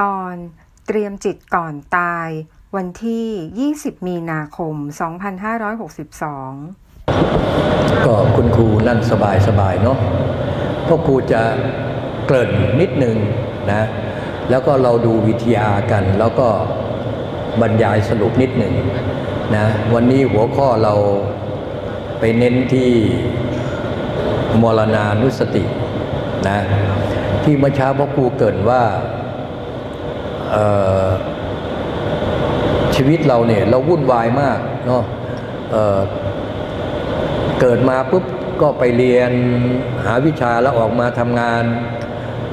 ตอนเตรียมจิตก่อนตาย วันที่ 20 มีนาคม 2562 ก็คุณครูนั่นสบายสบายเนาะพวกครูจะเกริ่นนิดนึงนะ แล้วก็เราดูวิทยากัน แล้วก็บรรยายสรุปนิดหนึ่งนะ วันนี้หัวข้อเราไปเน้นที่มรณานุสตินะ ที่เมื่อเช้าพ่อครูเกินว่า ชีวิตเราเนี่ยเราวุ่นวายมากเนาะเเกิดมาปุ๊บก็ไปเรียนหาวิชาแล้วออกมาทำงาน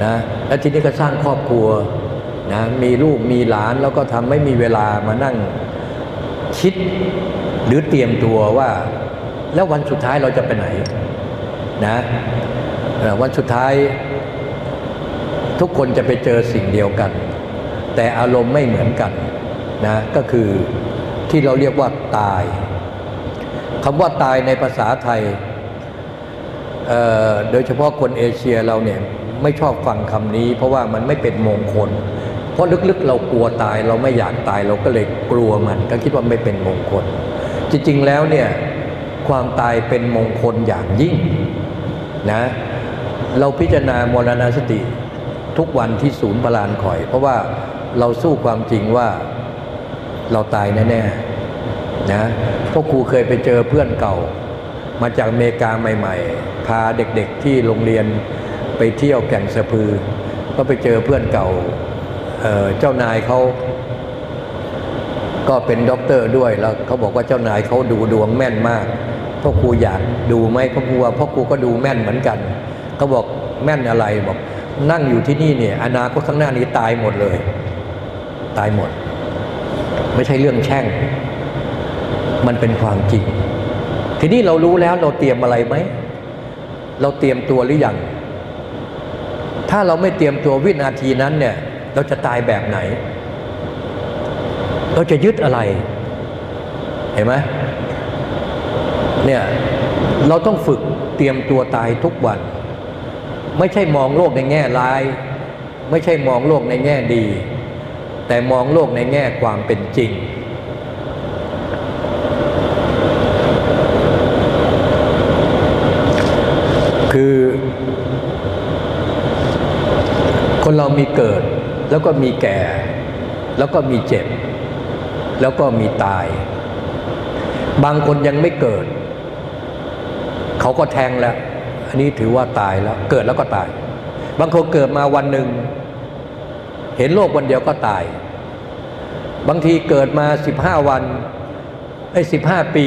นะแล้วทีนี้ก็สร้างครอบครัวนะมีลูกมีหลานแล้วก็ทำไม่มีเวลามานั่งคิดหรือเตรียมตัวว่า แล้ววันสุดท้ายเราจะไปไหนนะวันสุดท้ายทุกคนจะไปเจอสิ่งเดียวกัน แต่อารมณ์ไม่เหมือนกันนะก็คือที่เราเรียกว่าตายคำว่าตายในภาษาไทย โดยเฉพาะคนเอเชียเราเนี่ยไม่ชอบฟังคำนี้ เพราะว่ามันไม่เป็นมงคล เพราะลึกๆ เรากลัวตายเราไม่อยากตายเราก็เลยกลัวมัน ก็คิดว่าไม่เป็นมงคล จริงๆแล้วเนี่ยความตายเป็นมงคลอย่างยิ่งนะเราพิจารณามรณสติทุกวันที่ศูนย์พลานข่อย เพราะว่า เราสู้ความจริงว่าเราตายแน่ๆนะพวกครูเคยไปเจอเพื่อนเก่า มาจากอเมริกาใหม่ ๆ พาเด็กๆที่โรงเรียนไปเที่ยวแก่งสะพือ ก็ไปเจอเพื่อนเก่าเเจ้านายเขาก็เป็นด็อกเตอร์ด้วยแล้วเขาบอกว่าเจ้านายเขาดูดวงแม่นมากพ่อครูอยากดูไหมพ่อครูว่าพ่อครูก็ดูแม่นเหมือนกันเขาบอกแม่นอะไรบอกนั่งอยู่ที่นี่เนี่ยอนาคตข้างหน้านี้ตายหมดเลย ตายหมด ไม่ใช่เรื่องแช่ง มันเป็นความจริง ทีนี้เรารู้แล้วเราเตรียมอะไรไหม เราเตรียมตัวหรือยังถ้าเราไม่เตรียมตัววินาทีนั้นเนี่ย เราจะตายแบบไหน เราจะยึดอะไร เห็นไหมเนี่ยเราต้องฝึกเตรียมตัวตายทุกวัน ไม่ใช่มองโลกในแง่ร้าย ไม่ใช่มองโลกในแง่ดี แต่มองโลกในแง่ความเป็นจริง คือ คนเรามีเกิด แล้วก็มีแก่ แล้วก็มีเจ็บ แล้วก็มีตาย บางคนยังไม่เกิด เขาก็แทงแล้ว อันนี้ถือว่าตายแล้ว เกิดแล้วก็ตาย บางคนเกิดมาวันหนึ่ง เห็นโลกวันเดียวก็ตาย บางทีเกิดมาสิบห้าวันไอ้สิบห้าปี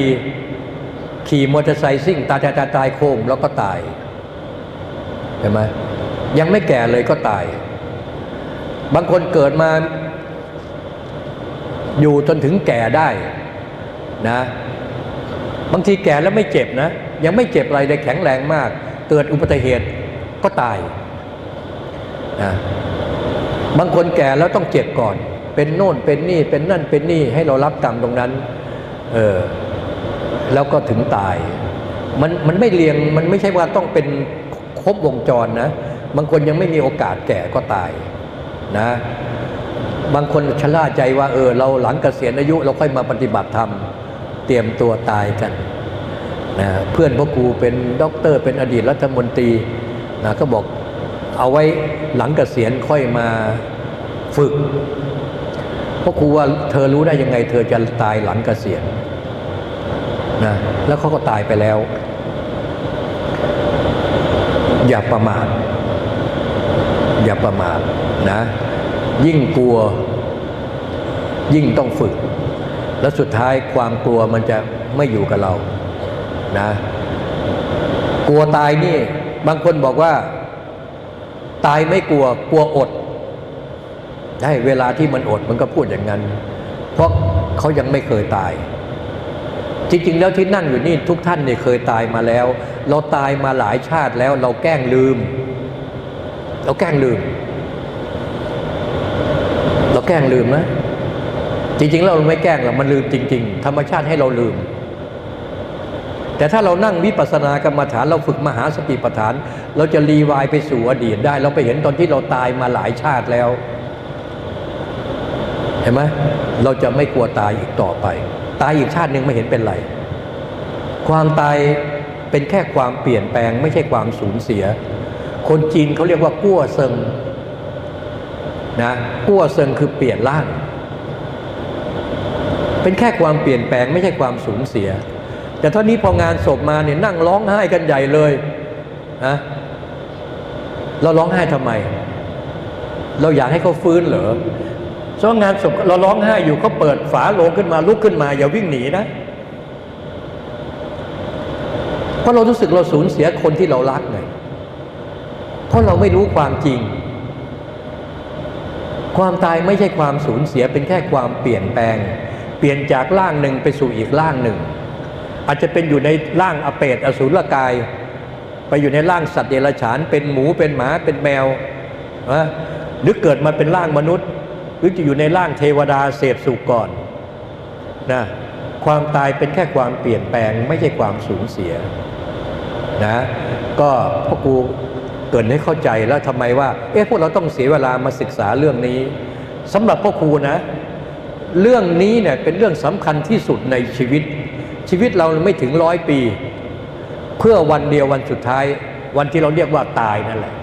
ขี่มอเตอร์ไซค์ซิ่งตายตายตายตายโคมแล้วก็ตายเห็นไหมยังไม่แก่เลยก็ตาย บางคนเกิดมา อยู่จนถึงแก่ได้นะ บางทีแก่แล้วไม่เจ็บนะ ยังไม่เจ็บอะไรเลยแข็งแรงมาก เกิดอุบัติเหตุก็ตายนะ บางคนแก่แล้วต้องเจ็บก่อน เป็นโน่นเป็นนี่เป็นนั่นเป็นนี่ให้เรารับกรรมตรงนั้น เออแล้วก็ถึงตาย มันมันไม่เรียงมันไม่ใช่ว่าต้องเป็นครบวงจรนะ บางคนยังไม่มีโอกาสแก่ก็ตายนะ บางคนชะล่าใจว่าเออเราหลังเกษียณอายุ เราค่อยมาปฏิบัติธรรมเตรียมตัวตายกันนะเพื่อนพ่อครูเป็นด็อกเตอร์เป็นอดีตรัฐมนตรีนะก็บอก เอาไว้หลังเกษียณค่อยมาฝึก เพ่อครูว่าเธอรู้ได้ยังไง เธอจะตายหลังเกษียณนะแล้วเขาก็ตายไปแล้ว อย่าประมาทอย่าประมาทนะ ยิ่งกลัวยิ่งต้องฝึก แล้วสุดท้ายความกลัวมันจะไม่อยู่กับเรานะ กลัวตายนี่ บางคนบอกว่า ตายไม่กลัวกลัวอด ได้เวลาที่มันอดมันก็พูดอย่างนั้น เพราะเขายังไม่เคยตาย จริงๆ แล้วที่นั่งอยู่นี่ทุกท่านเนี่ยเคยตายมาแล้ว เราตายมาหลายชาติแล้วเราแกล้งลืม เราแกล้งลืม เราแกล้งลืมนะจริงๆเราไม่แกล้งหรอกมันลืมจริง ๆ ธรรมชาติให้เราลืม แต่ถ้าเรานั่งวิปัสสนากรรมฐานเราฝึกมหาสติปัฏฐาน เราจะรีวายไปสู่อดีตได้ เราไปเห็นตอนที่เราตายมาหลายชาติแล้ว เห็นไหมเราจะไม่กลัวตายอีกต่อไป ตายอีกชาติหนึ่งไม่เห็นเป็นไร ความตายเป็นแค่ความเปลี่ยนแปลง ไม่ใช่ความสูญเสีย คนจีนเขาเรียกว่ากั้วเซิงนะกั้วเซิงคือเปลี่ยนร่าง เป็นแค่ความเปลี่ยนแปลงไม่ใช่ความสูญเสีย แต่ท่านี้พองานศพมาเนี่ยนั่งร้องไห้กันใหญ่เลยนะเราร้องไห้ทำไม เราอยากให้เขาฟื้นเหรอเพราะงานศพเราร้องไห้อยู่เขาเปิดฝาโลงขึ้นมาลุกขึ้นมา อย่าวิ่งหนีนะ เพราะเรารู้สึกเราสูญเสียคนที่เรารักไงเพราะเราไม่รู้ความจริง ความตายไม่ใช่ความสูญเสียเป็นแค่ความเปลี่ยนแปลง เปลี่ยนจากร่างหนึ่งไปสู่อีกร่างหนึ่ง อาจจะเป็นอยู่ในร่างอเปตอสุรกาย ไปอยู่ในร่างสัตว์เดรัจฉาน เป็นหมูเป็นหมาเป็นแมวนะหรือเกิดมาเป็นร่างมนุษย์ หรือจะอยู่ในร่างเทวดาเสพสุก่อนนะความตายเป็นแค่ความเปลี่ยนแปลงไม่ใช่ความสูญเสียนะก็พ่อครูเกิดให้เข้าใจแล้วทำไมว่า เอ๊ะพวกเราต้องเสียเวลามาศึกษาเรื่องนี้สำหรับพ่อครูนะ เรื่องนี้เนี่ยเป็นเรื่องสำคัญที่สุดในชีวิต ชีวิตเราไม่ถึงร้อยปี เพื่อวันเดียววันสุดท้าย วันที่เราเรียกว่าตายนั่นแหละ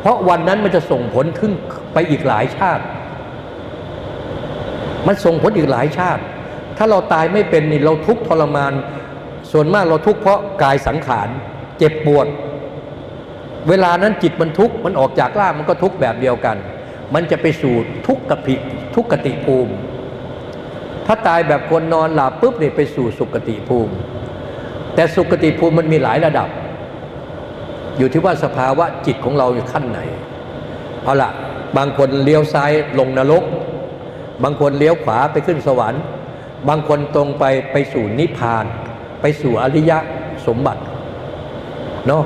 เพราะวันนั้นมันจะส่งผลขึ้นไปอีกหลายชาติ มันส่งผลอีกหลายชาติ ถ้าเราตายไม่เป็นนี่เราทุกข์ทรมาน ส่วนมากเราทุกข์เพราะกายสังขารเจ็บปวด เวลานั้นจิตมันทุกข์มันออกจากร่างมันก็ทุกข์แบบเดียวกัน มันจะไปสู่ทุกขผิทุกขติภูมิ ถ้าตายแบบคนนอนหลับปุ๊บเนี่ยไปสู่สุขติภูมิ แต่สุขติภูมิมันมีหลายระดับ อยู่ที่ว่าสภาวะจิตของเราอยู่ขั้นไหน เอาละบางคนเลี้ยวซ้ายลงนรก บางคนเลี้ยวขวาไปขึ้นสวรรค์ บางคนตรงไปไปสู่นิพพาน ไปสู่อริยะสมบัติเนาะ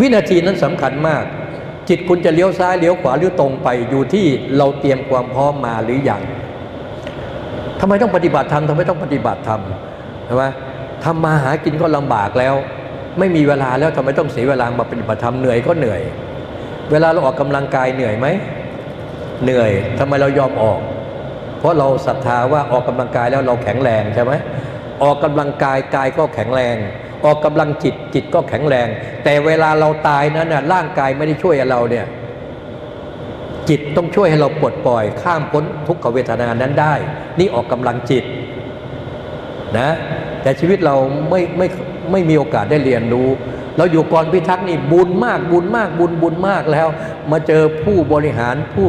วินาทีนั้นสำคัญมาก จิตคุณจะเลี้ยวซ้ายเลี้ยวขวาหรือตรงไปอยู่ที่เราเตรียมความพร้อมมาหรืออยัง ทำไมต้องปฏิบัติธรรมทำไมต้องปฏิบัติธรรมใช่ไหมทำมาหากินก็ลำบากแล้ว ไม่มีเวลาแล้วทำไมต้องเสียเวลามาปฏิบัติธรรมเหนื่อยก็เหนื่อย เวลาเราออกกำลังกายเหนื่อยไหมเหนื่อยทำไมเรายอมออก เพราะเราศรัทธาว่าออกกำลังกายแล้วเราแข็งแรงใช่ไหมออกกำลังกายกายก็แข็งแรง ออกกำลังจิตจิตก็แข็งแรง แต่เวลาเราตายนั้นน่ะร่างกายไม่ได้ช่วยเราเนี่ย จิตต้องช่วยให้เราปลดปล่อยข้ามพ้นทุกขเวทนานั้นได้ นี่ออกกำลังจิตนะแต่ชีวิตเราไม่ไม่ไม่มีโอกาสได้เรียนรู้ เราอยู่กรพิทักษ์นี่บุญมากบุญมากบุญบุญมากแล้ว มาเจอผู้บริหารผู้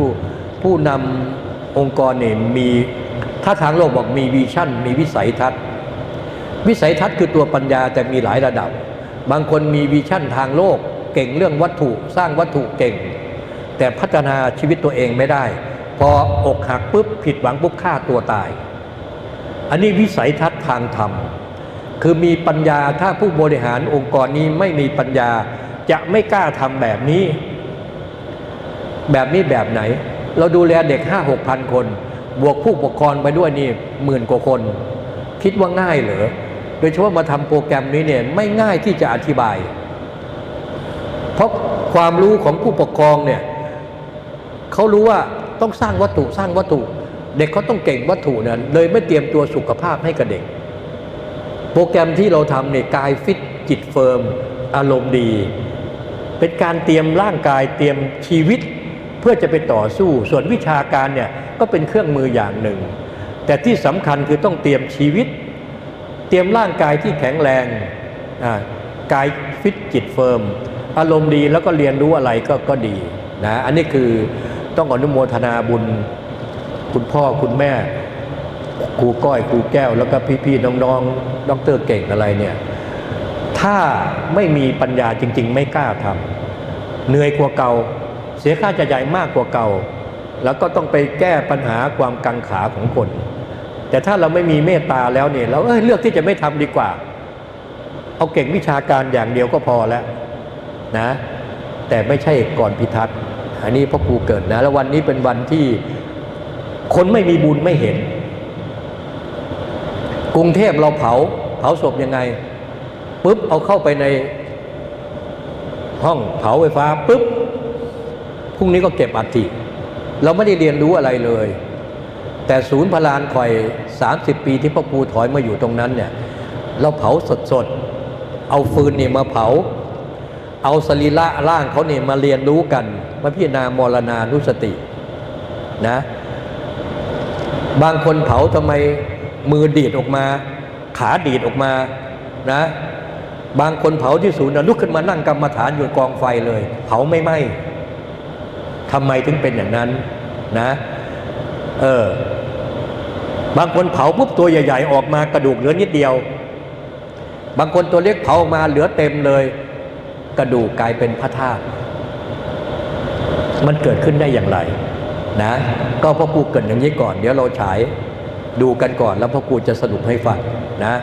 ผู้นำองค์กรเนี่ยมีถ้าทางโลกบอกมี vision มีวิสัยทัศน์ วิสัยทัศน์คือตัวปัญญาแต่มีหลายระดับ บางคนมี vision ทางโลก เก่งเรื่องวัตถุ สร้างวัตถุเก่ง แต่พัฒนาชีวิตตัวเองไม่ได้ พออกหักปุ๊บผิดหวังปุ๊บฆ่าตัวตาย อันนี้วิสัยทัศน์ทางธรรม คือมีปัญญาถ้าผู้บริหารองค์กรนี้ไม่มีปัญญาจะไม่กล้าทำแบบนี้ แบบนี้แบบไหน เราดูแลเด็กห้าหกพันคน บวกผู้ปกครองไปด้วยนี่หมื่นกว่าคน คิดว่าง่ายเหรอโดยเฉพาะมาทำโปรแกรมนี้เนี่ยไม่ง่ายที่จะอธิบาย เพราะความรู้ของผู้ปกครองเนี่ย เขารู้ว่าต้องสร้างวัตถุสร้างวัตถุ เด็กเขาต้องเก่งวัตถุเนี่ยเลยไม่เตรียมตัวสุขภาพให้กับเด็ก โปรแกรมที่เราทำเนี่ยกายฟิตจิตเฟิร์ม อารมณ์ดี เป็นการเตรียมร่างกายเตรียมชีวิตเพื่อจะไปต่อสู้ ส่วนวิชาการเนี่ยก็เป็นเครื่องมืออย่างหนึ่ง แต่ที่สำคัญคือต้องเตรียมชีวิต เตรียมร่างกายที่แข็งแรงกายฟิตจิตเฟิร์ม อารมณ์ดีแล้วก็เรียนรู้อะไรก็ก็ดีนะอันนี้คือ ต้องอนุโมทนาบุญ คุณพ่อคุณแม่ครูก้อยครูแก้ว แล้วก็พี่ๆน้องๆด็อกเตอร์เก่งอะไรเนี่ยถ้าไม่มีปัญญาจริง ๆ ไม่กล้าทำเหนื่อยกว่าเก่า เสียค่าใช้จ่ายมากกว่าเก่า แล้วก็ต้องไปแก้ปัญหาความกังขาของคน แต่ถ้าเราไม่มีเมตตาแล้วเนี่ยเราเอ้ยเลือกที่จะไม่ทำดีกว่า เอาเก่งวิชาการอย่างเดียวก็พอแล้วนะ แต่ไม่ใช่ก่อนพิทักษ์ อันนี้พ่อครูเกิดนะ แล้ววันนี้เป็นวันที่คนไม่มีบุญไม่เห็น กรุงเทพเราเผา เผาศพยังไงปุ๊บเอาเข้าไปในห้องเผาไฟฟ้าปุ๊บพรุ่งนี้ก็เก็บอัฐิเราไม่ได้เรียนรู้อะไรเลย แต่ศูนย์พลานคอย 30 ปีที่พ่อครูถอยมาอยู่ตรงนั้นเนี่ยเราเผาสดๆ เอาฟืนเนี่ยมาเผา เอาสรีระร่างเขาเนี่ยมาเรียนรู้กันมาพิจารณามรณานุสตินะบางคนเผาทำไมมือดีดออกมา ขาดีดออกมานะบางคนเผาที่ศูนย์ลุกขึ้นมานั่งกรรมฐานอยู่กองไฟเลย เผาไม่ไหม้ทำไมถึงเป็นอย่างนั้นนะเออบางคนเผาปุ๊บตัวใหญ่ ๆ ออกมากระดูกเหลือนิดเดียว บางคนตัวเล็กเผาออกมาเหลือเต็มเลย กระดูกกลายเป็นพระธาตุมันเกิดขึ้นได้อย่างไรนะก็พ่อครูเกิดอย่างนี้ก่อน เดี๋ยวเราฉายดูกันก่อนแล้วพ่อครูจะสรุปให้ฟังนะ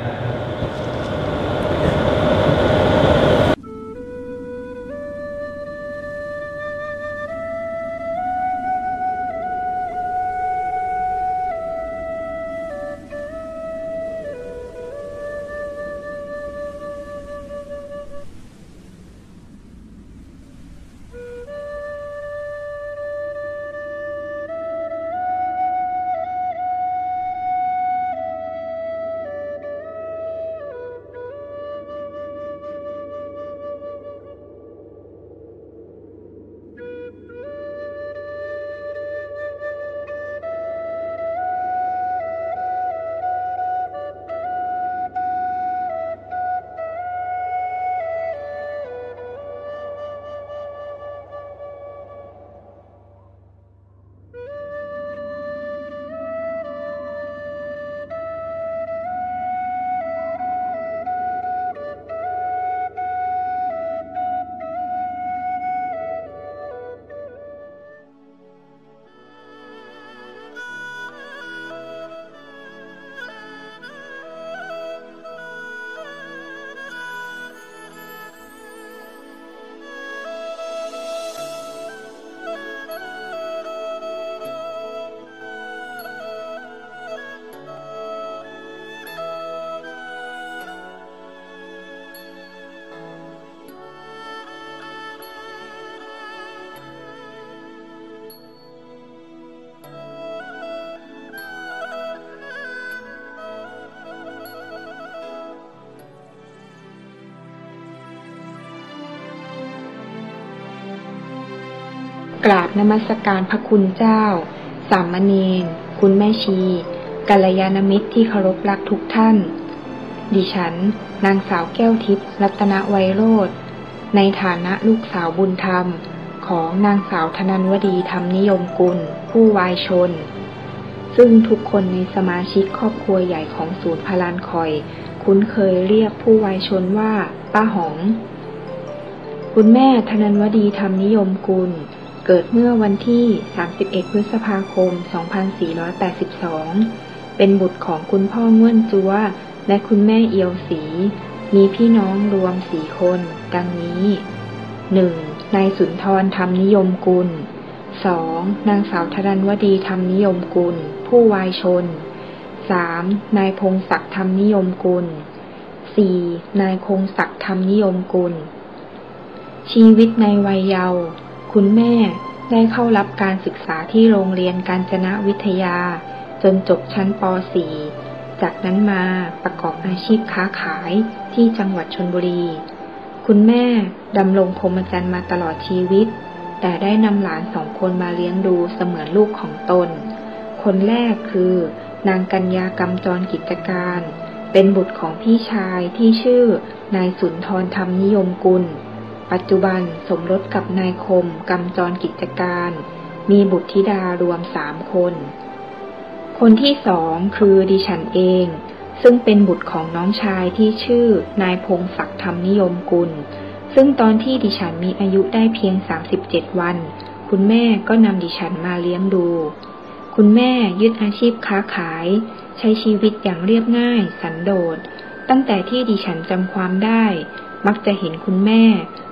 กราบนมัสการพระคุณเจ้า สามเณร คุณแม่ชีกัลยาณมิตรที่เคารพรักทุกท่าน ดิฉัน นางสาวแก้วทิพย์รัตนไวโรธในฐานะลูกสาวบุญธรรม ของนางสาวธนันวดีธรรมนิยมกุล ผู้วายชน ซึ่งทุกคนในสมาชิกครอบครัวใหญ่ของศูนย์พลานคอย คุ้นเคยเรียกผู้วายชนว่า ป้าหอง คุณแม่ธนันวดีธรรมนิยมกุล เกิดเมื่อวันที่ 31 พฤษภาคม 2482 เป็นบุตรของคุณพ่อง่วนจัวและคุณแม่เอียวสี มีพี่น้องรวมสี่คน ดังนี้ 1. นายสุนทรธรรมนิยมกุล 2. นางสาวธรันวดีธรรมนิยมกุล ผู้วายชน 3. นายพงศักดิ์ธรรมนิยมกุล 4. นายคงศักดิ์ธรรมนิยมกุล ชีวิตในวัยเยาว์ คุณแม่ได้เข้ารับการศึกษาที่โรงเรียนการจนะวิทยา จนจบชั้นป .4 จากนั้นมาประกอบอาชีพค้าขายที่จังหวัดชนบุรี คุณแม่ดำรงพรมจรรย์มาตลอดชีวิต แต่ได้นำหลานสองคนมาเลี้ยงดูเสมือนลูกของตน คนแรกคือนางกัญญากรรมจรกิจการ เป็นบุตรของพี่ชายที่ชื่อนายสุนทรธรรมนิยมกุล ปัจจุบันสมรสกับนายคมกำจรกิจการ มีบุตรธิดารวมสามคน คนที่สองคือดิฉันเอง ซึ่งเป็นบุตรของน้องชายที่ชื่อนายพงศักดิ์ธรรมนิยมกุล ซึ่งตอนที่ดิฉันมีอายุได้เพียง 37 วัน คุณแม่ก็นำดิฉันมาเลี้ยงดู คุณแม่ยึดอาชีพค้าขาย ใช้ชีวิตอย่างเรียบง่าย สันโดษตั้งแต่ที่ดิฉันจำความได้ มักจะเห็นคุณแม่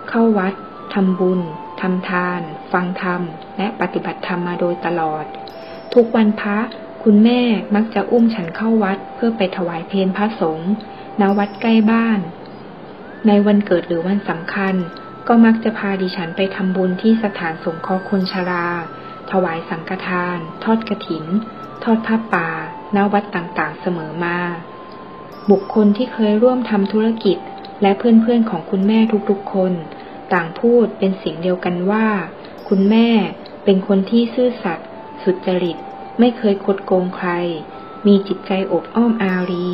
เข้าวัดทำบุญทำทาน ฟังธรรม และปฏิบัติธรรมมาโดยตลอด ทุกวันพระคุณแม่มักจะอุ้มฉันเข้าวัดเพื่อไปถวายเพลพระสงฆ์ณวัดใกล้บ้าน ในวันเกิดหรือวันสำคัญ ก็มักจะพาดิฉันไปทำบุญที่สถานสงเคราะห์คนชรา ถวายสังฆทาน ทอดกระถิน ทอดผ้าป่าณวัดต่างๆเสมอมา บุคคลที่เคยร่วมทำธุรกิจ และเพื่อนๆของคุณแม่ทุกๆคน ต่างพูดเป็นเสียงเดียวกันว่า คุณแม่เป็นคนที่ซื่อสัตย์สุจริต ไม่เคยคดโกงใคร มีจิตใจอบอ้อมอารี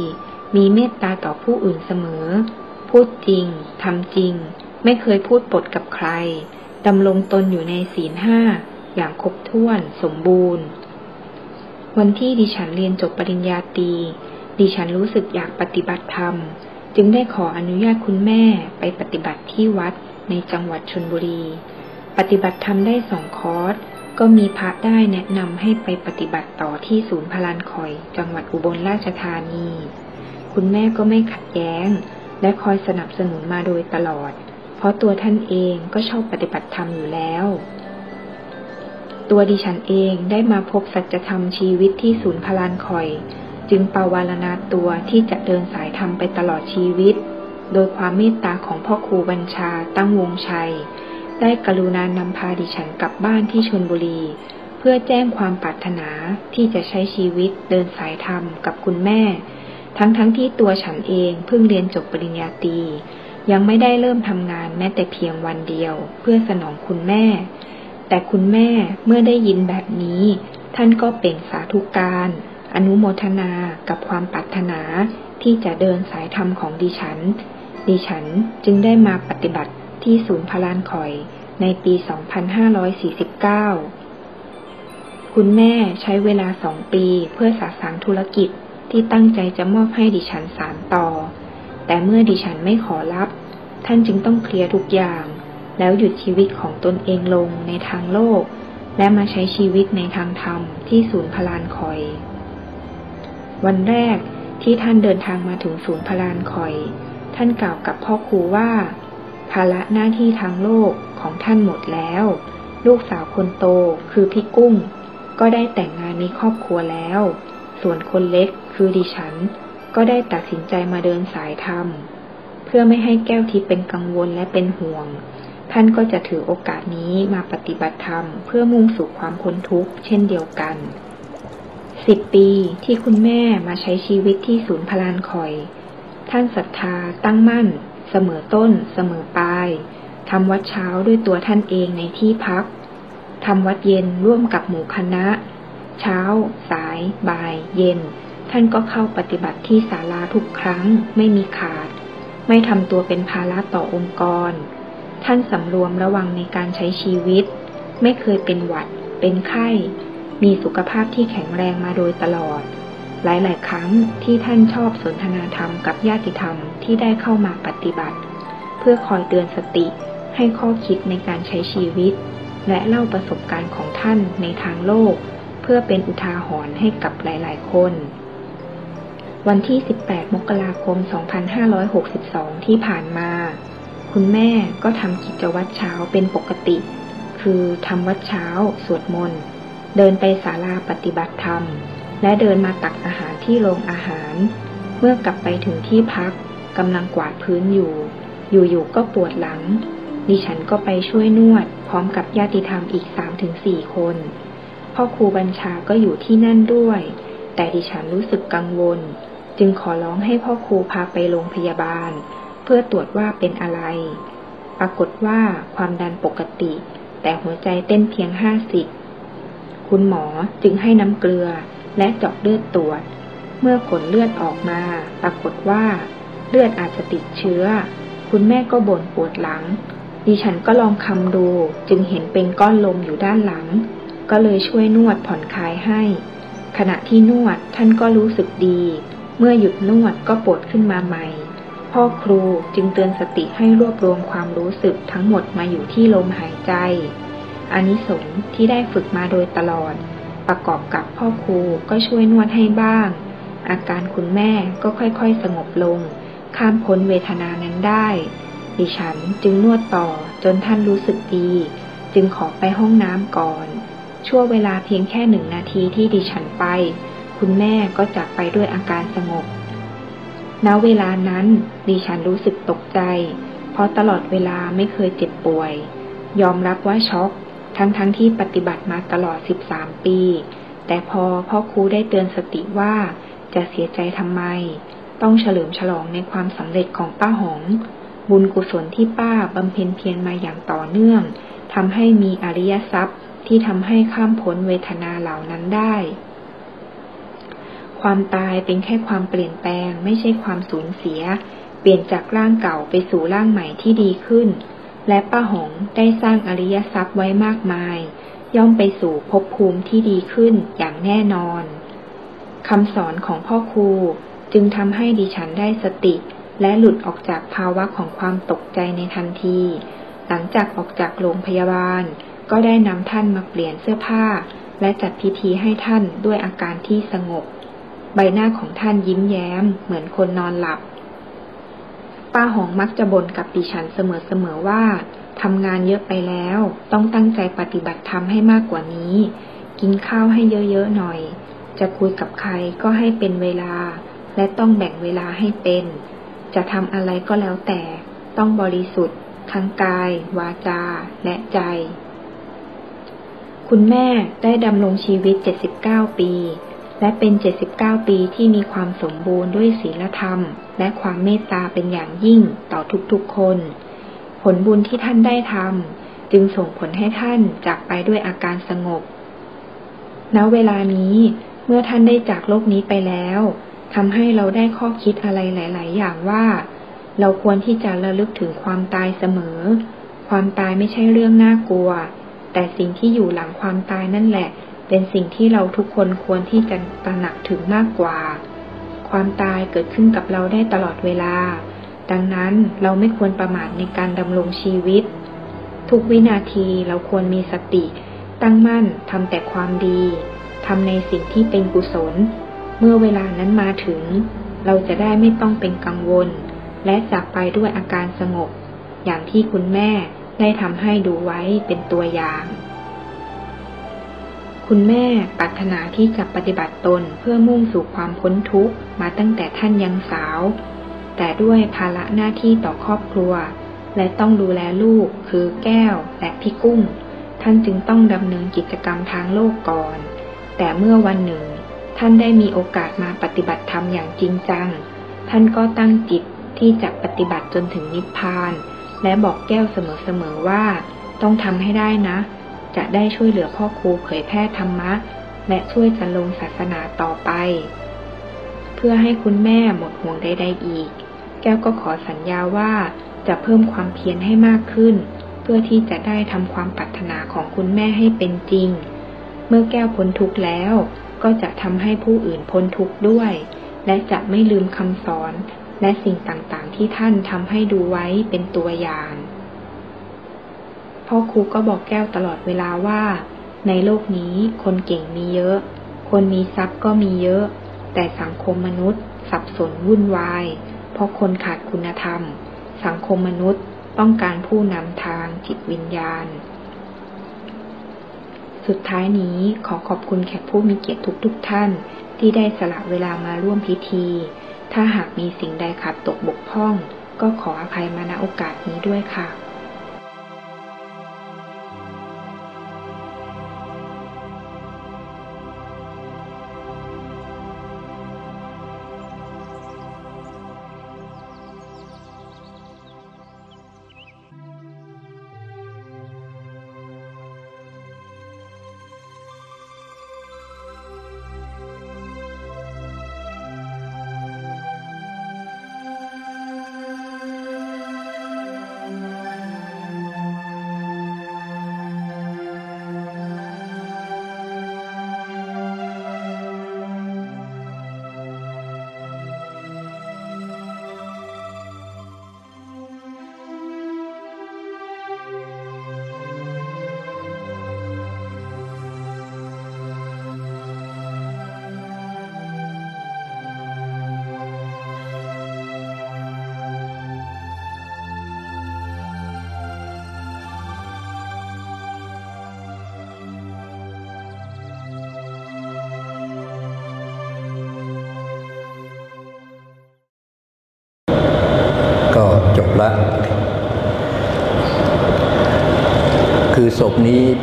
มีเมตตาต่อผู้อื่นเสมอ พูดจริงทำจริง ไม่เคยพูดปดกับใครดำรงตนอยู่ในศีลห้าอย่างครบถ้วนสมบูรณ์ วันที่ดิฉันเรียนจบปริญญาตรีดิฉันรู้สึกอยากปฏิบัติธรรม จึงได้ขออนุญาตคุณแม่ไปปฏิบัติที่วัดในจังหวัดชนบุรี ปฏิบัติธรรมได้สองคอร์ส ก็มีพระได้แนะนำให้ไปปฏิบัติต่อที่ศูนย์พลานคอย จังหวัดอุบลราชธานี คุณแม่ก็ไม่ขัดแย้ง และคอยสนับสนุนมาโดยตลอด เพราะตัวท่านเองก็ชอบปฏิบัติธรรมอยู่แล้ว ตัวดิฉันเองได้มาพบสัจธรรมชีวิตที่ศูนย์พลานคอย จึงปาวารณาตัวที่จะเดินสายธรรมไปตลอดชีวิต โดยความเมตตาของพ่อครูบัญชาตั้งวงชัย ได้กรุณานำพาดิฉันกลับบ้านที่ชนบุรี เพื่อแจ้งความปรารถนาที่จะใช้ชีวิตเดินสายธรรมกับคุณแม่ ทั้งๆทที่ตัวฉันเองเพิ่งเรียนจบปริญญาตรียังไม่ได้เริ่มทำงานแม้แต่เพียงวันเดียว เพื่อสนองคุณแม่ แต่คุณแม่เมื่อได้ยินแบบนี้ ท่านก็เป่งสาธุการ อนุโมทนากับความปรารถนาที่จะเดินสายธรรมของดิฉัน ดิฉันจึงได้มาปฏิบัติที่ศูนย์พลานคอยในปี 2549 คุณแม่ใช้เวลาสองปีเพื่อสาสางธุรกิจที่ตั้งใจจะมอบให้ดิฉันสารต่อ แต่เมื่อดิฉันไม่ขอรับ ท่านจึงต้องเคลียร์ทุกอย่าง แล้วหยุดชีวิตของตนเองลงในทางโลก และมาใช้ชีวิตในทางธรรมที่ศูนย์พลานคอย วันแรกที่ท่านเดินทางมาถึงศูนย์พลานคอย ท่านกล่าวกับพ่อครูว่า ภาระหน้าที่ทางโลกของท่านหมดแล้ว ลูกสาวคนโตคือพี่กุ้ง ก็ได้แต่งงานมีครอบครัวแล้ว ส่วนคนเล็กคือดิฉัน ก็ได้ตัดสินใจมาเดินสายธรรม เพื่อไม่ให้แก้วทิพย์เป็นกังวลและเป็นห่วง ท่านก็จะถือโอกาสนี้มาปฏิบัติธรรม เพื่อมุ่งสู่ความพ้นทุกข์เช่นเดียวกัน สิบปีที่คุณแม่มาใช้ชีวิตที่ศูนย์พลานคอย ท่านศรัทธาตั้งมั่น เสมอต้น เสมอปลายทำวัดเช้าด้วยตัวท่านเองในที่พักทำวัดเย็นร่วมกับหมู่คณะ เช้า สาย บ่าย เย็น ท่านก็เข้าปฏิบัติที่ศาลาทุกครั้งไม่มีขาด ไม่ทำตัวเป็นภาระต่อองค์กร ท่านสำรวมระวังในการใช้ชีวิต ไม่เคยเป็นหวัด เป็นไข้ มีสุขภาพที่แข็งแรงมาโดยตลอด หลาย ๆ ครั้งที่ท่านชอบสนทนาธรรมกับญาติธรรมที่ได้เข้ามาปฏิบัติ เพื่อคอยเตือนสติให้ข้อคิดในการใช้ชีวิต และเล่าประสบการณ์ของท่านในทางโลก เพื่อเป็นอุทาหรณ์ให้กับหลาย ๆ คน วันที่ 18 มกราคม 2562 ที่ผ่านมา คุณแม่ก็ทำกิจวัตรเช้าเป็นปกติ คือทำวัดเช้า สวดมนต์ เดินไปศาลาปฏิบัติธรรม และเดินมาตักอาหารที่โรงอาหาร เมื่อกลับไปถึงที่พักกำลังกวาดพื้นอยู่ อยู่ๆก็ปวดหลัง ดิฉันก็ไปช่วยนวด พร้อมกับญาติธรรมอีกสามถึงสี่คน พ่อครูบัญชาก็อยู่ที่นั่นด้วย แต่ดิฉันรู้สึกกังวล จึงขอร้องให้พ่อครูพาไปโรงพยาบาล เพื่อตรวจว่าเป็นอะไร ปรากฏว่าความดันปกติ แต่หัวใจเต้นเพียงห้าสิบ คุณหมอจึงให้น้ำเกลือและเจาะเลือดตรวจ เมื่อผลเลือดออกมา ปรากฏว่า เลือดอาจจะติดเชื้อ คุณแม่ก็บ่นปวดหลัง ดิฉันก็ลองคำดู จึงเห็นเป็นก้อนลมอยู่ด้านหลัง ก็เลยช่วยนวดผ่อนคลายให้ ขณะที่นวดท่านก็รู้สึกดี เมื่อหยุดนวดก็ปวดขึ้นมาใหม่ พ่อครูจึงเตือนสติให้รวบรวมความรู้สึกทั้งหมดมาอยู่ที่ลมหายใจ อานิสงส์ที่ได้ฝึกมาโดยตลอด ประกอบกับพ่อครูก็ช่วยนวดให้บ้าง อาการคุณแม่ก็ค่อยๆสงบลง ข้ามพ้นเวทนานั้นได้ ดิฉันจึงนวดต่อจนท่านรู้สึกดี จึงขอไปห้องน้ำก่อน ชั่วเวลาเพียงแค่หนึ่งนาทีที่ดิฉันไป คุณแม่ก็จากไปด้วยอาการสงบณเวลานั้นดิฉันรู้สึกตกใจ เพราะตลอดเวลาไม่เคยเจ็บป่วย ยอมรับว่าช็อก ทั้งๆทที่ปฏิบัติมาตลอด 13 ปี แต่พอพ่อครูได้เตือนสติว่าจะเสียใจทำไม ต้องเฉลิมฉลองในความสำเร็จของป้าหง บุญกุศลที่ป้าบำเพ็ญเพียรมาอย่างต่อเนื่องทำให้มีอริยทรัพย์ที่ทำให้ข้ามพ้นเวทนาเหล่านั้นได้ ความตายเป็นแค่ความเปลี่ยนแปลงไม่ใช่ความสูญเสีย เปลี่ยนจากร่างเก่าไปสู่ร่างใหม่ที่ดีขึ้น และป้าหงได้สร้างอริยทรัพย์ไว้มากมาย ย่อมไปสู่ภพภูมิที่ดีขึ้นอย่างแน่นอนคำสอนของพ่อครูจึงทำให้ดิฉันได้สติ และหลุดออกจากภาวะของความตกใจในทันที หลังจากออกจากโรงพยาบาล ก็ได้นำท่านมาเปลี่ยนเสื้อผ้า และจัดพิธีให้ท่านด้วยอาการที่สงบ ใบหน้าของท่านยิ้มแย้ม เหมือนคนนอนหลับ ป้าหองมักจะบ่นกับดิฉันเสมอๆว่าทำงานเยอะไปแล้ว ต้องตั้งใจปฏิบัติธรรมให้มากกว่านี้ กินข้าวให้เยอะๆหน่อย จะคุยกับใครก็ให้เป็นเวลา และต้องแบ่งเวลาให้เป็น จะทำอะไรก็แล้วแต่ ต้องบริสุทธิ์ ทั้งกาย วาจา และใจ คุณแม่ได้ดำรงชีวิต 79 ปี และเป็น 79 ปีที่มีความสมบูรณ์ด้วยศีลธรรม และความเมตตาเป็นอย่างยิ่งต่อทุกๆคน ผลบุญที่ท่านได้ทำจึงส่งผลให้ท่านจากไปด้วยอาการสงบ ณ เวลานี้เมื่อท่านได้จากโลกนี้ไปแล้วทำให้เราได้ข้อคิดอะไรหลาย ๆ อย่างว่า เราควรที่จะระลึกถึงความตายเสมอ ความตายไม่ใช่เรื่องน่ากลัว แต่สิ่งที่อยู่หลังความตายนั่นแหละ เป็นสิ่งที่เราทุกคนควรที่จะตระหนักถึงมากกว่า ความตายเกิดขึ้นกับเราได้ตลอดเวลา ดังนั้นเราไม่ควรประมาทในการดำรงชีวิต ทุกวินาทีเราควรมีสติ ตั้งมั่นทำแต่ความดีทำในสิ่งที่เป็นกุศล เมื่อเวลานั้นมาถึง เราจะได้ไม่ต้องเป็นกังวล และจากไปด้วยอาการสงบ อย่างที่คุณแม่ได้ทำให้ดูไว้เป็นตัวอย่าง คุณแม่ปรารถนาที่จะปฏิบัติตนเพื่อมุ่งสู่ความพ้นทุกข์มาตั้งแต่ท่านยังสาว แต่ด้วยภาระหน้าที่ต่อครอบครัว และต้องดูแลลูกคือแก้วและพี่กุ้ง ท่านจึงต้องดำเนินกิจกรรมทางโลกก่อน แต่เมื่อวันหนึ่ง ท่านได้มีโอกาสมาปฏิบัติธรรมอย่างจริงจัง ท่านก็ตั้งจิตที่จะปฏิบัติจนถึงนิพพาน และบอกแก้วเสมอๆว่า ต้องทำให้ได้นะ จะได้ช่วยเหลือพ่อครูเผยแพร่ธรรมะ และช่วยจันลงศาสนาต่อไป เพื่อให้คุณแม่หมดห่วงใดๆอีก แก้วก็ขอสัญญาว่าจะเพิ่มความเพียรให้มากขึ้น เพื่อที่จะได้ทำความปรารถนาของคุณแม่ให้เป็นจริง เมื่อแก้วพ้นทุกข์แล้ว ก็จะทำให้ผู้อื่นพ้นทุกข์ด้วย และจะไม่ลืมคำสอน และสิ่งต่างๆ ที่ท่านทำให้ดูไว้เป็นตัวอย่าง พ่อครูก็บอกแก้วตลอดเวลาว่า ในโลกนี้คนเก่งมีเยอะ คนมีทรัพย์ก็มีเยอะ แต่สังคมมนุษย์ สับสนวุ่นวาย เพราะคนขาดคุณธรรม สังคมมนุษย์ต้องการผู้นำทางจิตวิญญาณ สุดท้ายนี้ขอขอบคุณแขกผู้มีเกียรติทุกๆทท่าน ที่ได้สละเวลามาร่วมพิธี ถ้าหากมีสิ่งใดขาดตกบกพร่อง ก็ขออภัยมาณโอกาสนี้ด้วยค่ะ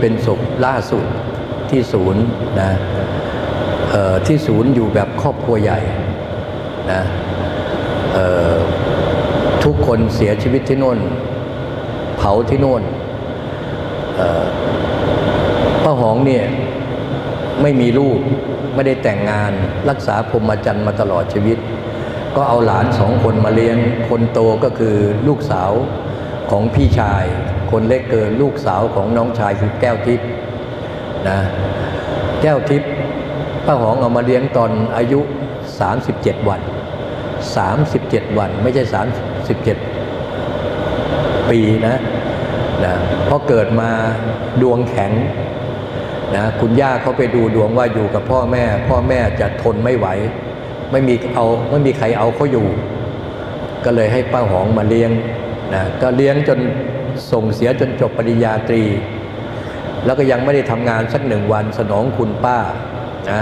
เป็นศพล่าสุดที่ศูนย์นะที่ศูนย์อยู่แบบครอบครัวใหญ่นะทุกคนเสียชีวิตที่โน่น เผาที่โน่นเอ่อป้าหองเนี่ยไม่มีลูกไม่ได้แต่งงานรักษาพรมจรรย์มาตลอดชีวิต ก็เอาหลานสองคนมาเลี้ยงคนโตก็คือลูกสาวของพี่ชาย คนเล็กเกินลูกสาวของน้องชายคือแก้วทิพย์นะแก้วทิพย์ป้าหองเอามาเลี้ยงตอนอายุ 37 วัน 37 วันไม่ใช่ 37 ปีนะนะเพราะเกิดมาดวงแข็งนะคุณย่าเขาไปดูดวงว่าอยู่กับพ่อแม่ พ่อแม่จะทนไม่ไหว ไม่มีเอาไม่มีใครเอาเขาอยู่ ก็เลยให้ป้าหองมาเลี้ยงนะก็เลี้ยงจน ส่งเสียจนจบปริญญาตรี แล้วก็ยังไม่ได้ทำงานสักหนึ่งวันสนองคุณป้านะ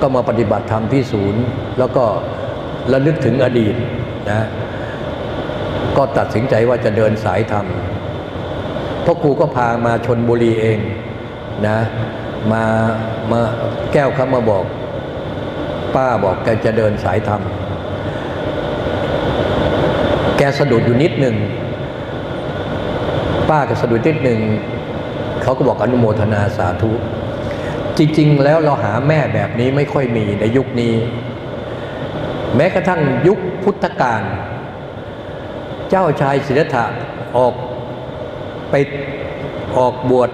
ก็มาปฏิบัติธรรมที่ศูนย์ แล้วก็ระลึกถึงอดีตนะก็ตัดสินใจว่าจะเดินสายธรรมพ่อครูก็พามาชนบุรีเองนะมามาแก้วเขามาบอก ป้าบอกแกจะเดินสายธรรมแกสะดุดอยู่นิดหนึ่ง ป้าก็สะดุดนิดหนึ่งเขาก็บอกอนุโมทนาสาธุ จริง ๆ แล้วเราหาแม่แบบนี้ไม่ค่อยมีในยุคนี้ แม้กระทั่งยุคพุทธกาลเจ้าชายสิทธะออกไปออกบวช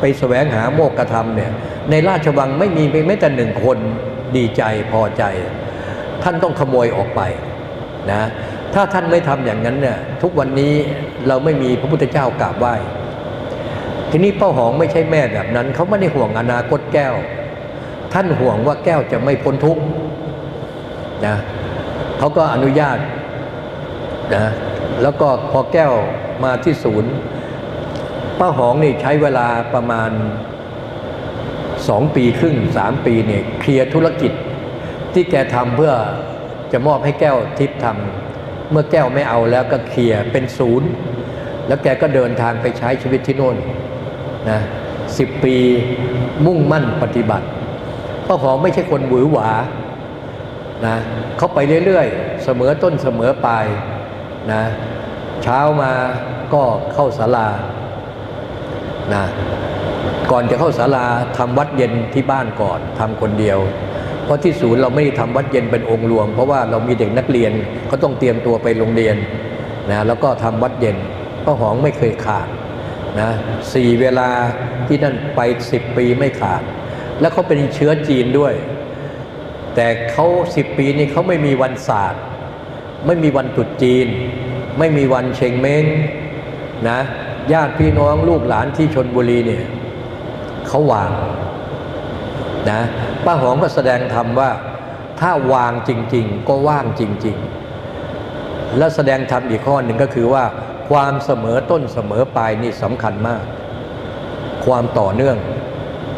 ไปแสวงหาโมกขธรรมเนี่ยในราชวังไม่มีแม้แต่หนึ่งคนดีใจพอใจ ท่านต้องขโมยออกไปนะ ถ้าท่านไม่ทำอย่างนั้นเนี่ยทุกวันนี้เราไม่มีพระพุทธเจ้ากราบไหว้ทีนี้ป้าหองไม่ใช่แม่แบบนั้น เขาไม่ได้ห่วงอนาคตแก้ว ท่านห่วงว่าแก้วจะไม่พ้นทุกข์นะเขาก็อนุญาตนะแล้วก็พอแก้วมาที่ศูนย์ป้าหองนี่ใช้เวลาประมาณสองปีครึ่งสามปีเนี่ยเคลียร์ธุรกิจ ที่แกทำเพื่อจะมอบให้แก้วทิพย์ทำ เมื่อแก้วไม่เอาแล้วก็เคลียร์เป็นศูนย์ แล้วแกก็เดินทางไปใช้ชีวิตที่โน่นนะสิบปีมุ่งมั่นปฏิบัติป้าหองไม่ใช่คนหวือหวานะเขาไปเรื่อยๆ เสมอต้นเสมอปลายนะเช้ามาก็เข้าศาลานะก่อนจะเข้าศาลาทำวัดเย็นที่บ้านก่อนทำคนเดียว ราะที่ศูนย์เราไม่ได้ทำวัดเย็นเป็นองค์รวม เพราะว่าเรามีเด็กนักเรียนเขาต้องเตรียมตัวไปโรงเรียนนะแล้วก็ทำวัดเย็นป้าหองไม่เคยขาดนะสี่เวลาที่นั่นไปสิบปีไม่ขาด แล้วเขาเป็นเชื้อจีนด้วย แต่เขาสิบปีนี้เขาไม่มีวันศาสตร์ ไม่มีวันตรุษจีน ไม่มีวันเชงเม้งนะญาติพี่น้องลูกหลานที่ชนบุรีเนี่ยเขาวาง นะป้าหอมก็แสดงธรรมว่า ถ้าวางจริง ๆ ก็ว่างจริง ๆ และแสดงธรรมอีกข้อหนึ่งก็คือว่า ความเสมอต้นเสมอปลายนี่สำคัญมาก ความต่อเนื่อง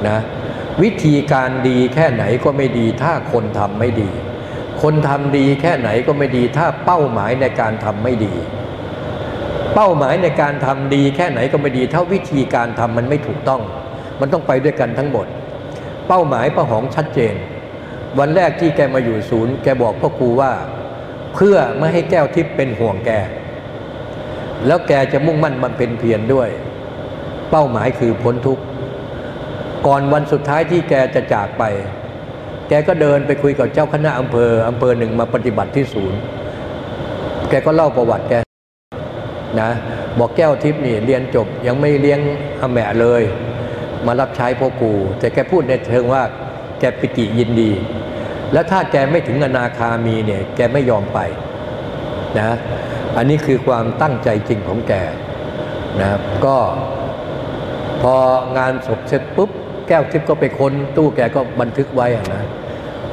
นะวิธีการดีแค่ไหนก็ไม่ดี ถ้าคนทำไม่ดี คนทำดีแค่ไหนก็ไม่ดี ถ้าเป้าหมายในการทำไม่ดี เป้าหมายในการทำดีแค่ไหนก็ไม่ดี ถ้าวิธีการทำมันไม่ถูกต้อง มันต้องไปด้วยกันทั้งหมด เป้าหมายประหองชัดเจน วันแรกที่แกมาอยู่ศูนย์ แกบอกพ่อครูว่า เพื่อไม่ให้แก้วทิพย์เป็นห่วงแก แล้วแกจะมุ่งมั่นบำเพ็ญเพียรด้วย เป้าหมายคือพ้นทุกข์ก่อนวันสุดท้ายที่แกจะจากไป แกก็เดินไปคุยกับเจ้าคณะอำเภออำเภอหนึ่งมาปฏิบัติที่ศูนย์ แกก็เล่าประวัติแกนะบอกแก้วทิพย์นี่เรียนจบยังไม่เลี้ยงอแม่เลย มารับใช้พ่อครูแต่แกพูดในเชิงว่า แกปิติยินดี แล้วถ้าแกไม่ถึงอนาคามีเนี่ย แกไม่ยอมไปนะอันนี้คือความตั้งใจจริงของแกนะครับก็พองานศพเสร็จปุ๊บ แก้วทิพย์ก็ไปค้นตู้แกก็บันทึกไว้นะ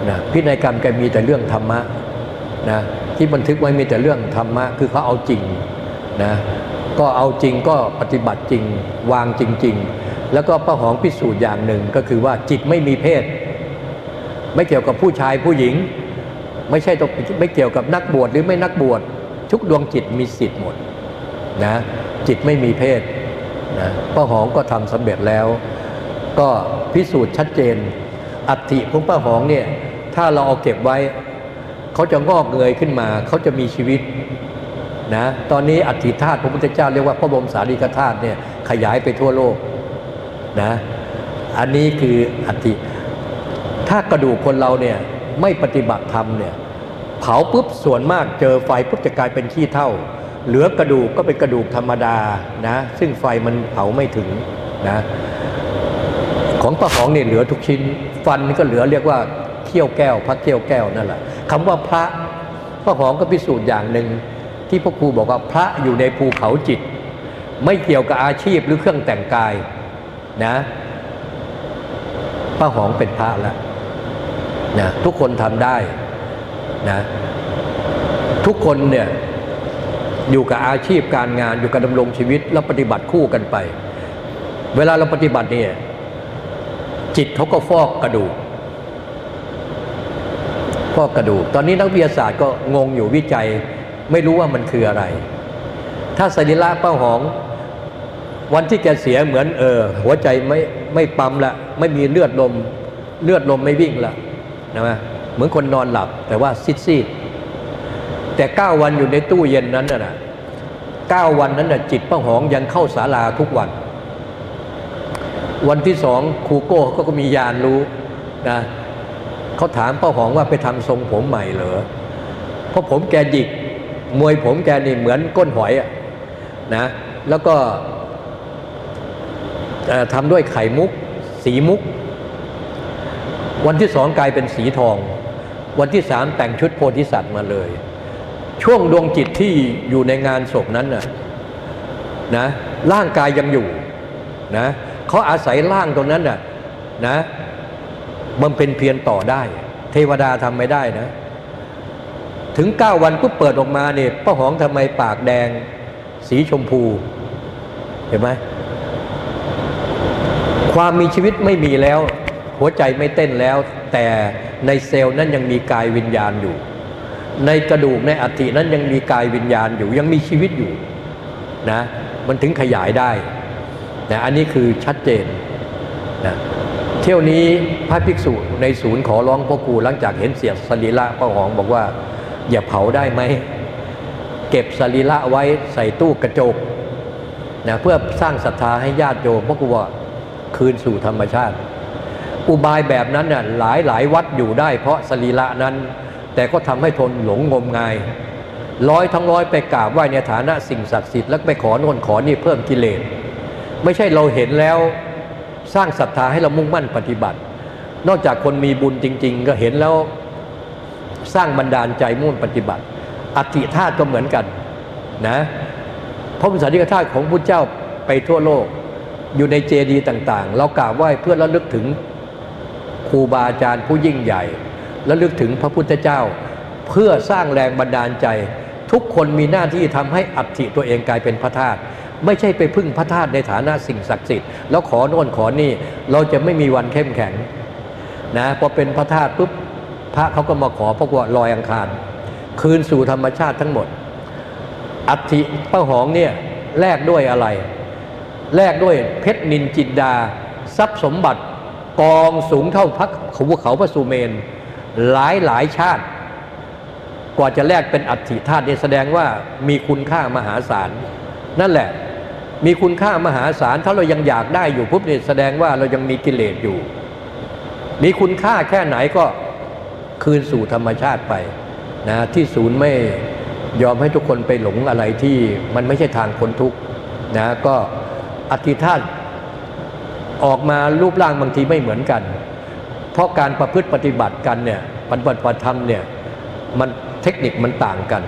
นะพินัยกรรมแกมีแต่เรื่องธรรมะนะที่บันทึกไว้มีแต่เรื่องธรรมะคือเขาเอาจริงนะก็เอาจริงก็ปฏิบัติจริงวางจริง ๆ แล้วก็ป้าหองพิสูจน์อย่างหนึ่งก็คือว่าจิตไม่มีเพศ ไม่เกี่ยวกับผู้ชายผู้หญิง ไม่ใช่ต้องไม่เกี่ยวกับนักบวชหรือไม่นักบวชทุกดวงจิตมีสิทธิ์หมดนะจิตไม่มีเพศนะป้าหองก็ทำสำเร็จแล้ว ก็พิสูจน์ชัดเจน อัฐิของป้าหองเนี่ยถ้าเราเอาเก็บไว้ เขาจะงอกเงยขึ้นมา เขาจะมีชีวิตนะตอนนี้อัฐิธาตุพระพุทธเจ้าเรียกว่าพระบรมสารีริกธาตุเนี่ยขยายไปทั่วโลก นะอันนี้คืออัฐิถ้ากระดูกคนเราเนี่ยไม่ปฏิบัติธรรมเนี่ยเผาปุ๊บส่วนมากเจอไฟปุ๊บจะกลายเป็นขี้เท่า เหลือกระดูกก็เป็นกระดูกธรรมดานะซึ่งไฟมันเผาไม่ถึงนะของป้าหองเนี่ยเหลือทุกชิ้น ฟันก็เหลือเรียกว่าเขี้ยวแก้ว พระเขี้ยวแก้วนั่นแหละคำว่าพระป้าหองก็พิสูจน์อย่างหนึ่งที่พ่อครูบอกว่าพระอยู่ในภูเขาจิต ไม่เกี่ยวกับอาชีพหรือเครื่องแต่งกาย นะป้าหองเป็นพระแล้วนะทุกคนทำได้นะทุกคนเนี่ยอยู่กับอาชีพการงานอยู่กับดำรงชีวิตแล้วปฏิบัติคู่กันไป เวลาเราปฏิบัติเนี่ยจิตเขาก็ฟอกกระดูกฟอกกระดูก ตอนนี้นักวิทยาศาสตร์ก็งงอยู่วิจัย ไม่รู้ว่ามันคืออะไร ถ้าสรีระป้าหอง วันที่แกเสียเหมือนเออหัวใจไม่ไม่ปั๊มละไม่มีเลือดลมเลือดลมไม่วิ่งละนะเหมือนคนนอนหลับ แต่ว่าซิดซีดแต่เก้าวันอยู่ในตู้เย็นนั้นน่ะเก้าวันนั้นน่ะจิตป้าหองยังเข้าศาลาทุกวัน วันที่สองครูโก้ก็มียานรู้นะเขาถามป้าหองว่าไปทำทรงผมใหม่เหรอเพราะผมแกหยิกมวยผมแกนี่เหมือนก้นหอยอะนะแล้วก็ ทำด้วยไข่มุก สีมุก วันที่สองกลายเป็นสีทอง วันที่สามแต่งชุดโพธิสัตว์มาเลย ช่วงดวงจิตที่อยู่ในงานศพนั้นน่ะนะร่างกายยังอยู่นะเขาอาศัยร่างตรงนั้นน่ะนะมันเป็นเพียรต่อได้ เทวดาทำไม่ได้นะ ถึงเก้าวันปุ๊บเปิดออกมาเนี่ยป้าหองทำไมปากแดง สีชมพู เห็นไหม ความมีชีวิตไม่มีแล้ว หัวใจไม่เต้นแล้ว แต่ในเซลล์นั้นยังมีกายวิญญาณอยู่ ในกระดูกในอัฐินั้นยังมีกายวิญญาณอยู่ ยังมีชีวิตอยู่นะมันถึงขยายได้นะอันนี้คือชัดเจนนะเที่ยวนี้พระภิกษุในศูนย์ขอร้องพ่อครูหลังจากเห็นเสียสรีระพระหองบอกว่า อย่าเผาได้ไหม เก็บสรีระไว้ใส่ตู้กระจกนะเพื่อสร้างศรัทธาให้ญาติโยมพ่อครูว่า คืนสู่ธรรมชาติ อุบายแบบนั้นน่ะหลายหลายวัดอยู่ได้ เพราะสรีระนั้น แต่ก็ทำให้ทนหลงงมงาย ร้อยทั้งร้อยไปกราบไหว้ในฐานะสิ่งศักดิ์สิทธิ์แล้วไปขอโน่นขอนี่เพิ่มกิเลสไม่ใช่เราเห็นแล้วสร้างศรัทธาให้เรามุ่งมั่นปฏิบัติ นอกจากคนมีบุญจริง ๆ ก็เห็นแล้วสร้างบันดาลใจมุ่งปฏิบัติอัติธาตุก็เหมือนกันนะพระพุทธศาสนาธาตุของพระเจ้าไปทั่วโลก อยู่ในเจดีย์ต่างๆ เรากราบไหว้เพื่อระลึกถึงครูบาอาจารย์ผู้ยิ่งใหญ่ระลึกถึงพระพุทธเจ้า เพื่อสร้างแรงบันดาลใจ ทุกคนมีหน้าที่ทำให้อัฐิตัวเองกลายเป็นพระธาตุไม่ใช่ไปพึ่งพระธาตุในฐานะสิ่งศักดิ์สิทธิ์แล้วขอโน่นขอนี่เราจะไม่มีวันเข้มแข็งนะพอเป็นพระธาตุปุ๊บพระเขาก็มาขอพระว่าลอยอังคาร คืนสู่ธรรมชาติทั้งหมด อัฐิพระหองเนี่ยแลกด้วยอะไร แลกด้วยเพชรนินจินดา ทรัพย์สมบัติกองสูงเท่าพักขาภูเขาพระสุเมน หลายหลายชาติ กว่าจะแลกเป็นอัฐิธาตุเนี่ยแสดงว่ามีคุณค่ามหาศาล นั่นแหละมีคุณค่ามหาศาลถ้าเรายังอยากได้อยู่ปุ๊บเนี่ยแสดงว่าเรายังมีกิเลสอยู่ มีคุณค่าแค่ไหนก็คืนสู่ธรรมชาติไปนะที่ศูนย์ไม่ยอมให้ทุกคนไปหลงอะไรที่มันไม่ใช่ทางคนทุกข์นะก็ อธิธาตออกมารูปร่างบางทีไม่เหมือนกัน เพราะการประพฤติปฏิบัติกันเนี่ยปฏิบัติธรรมเนี่ยมันเทคนิคมันต่างกัน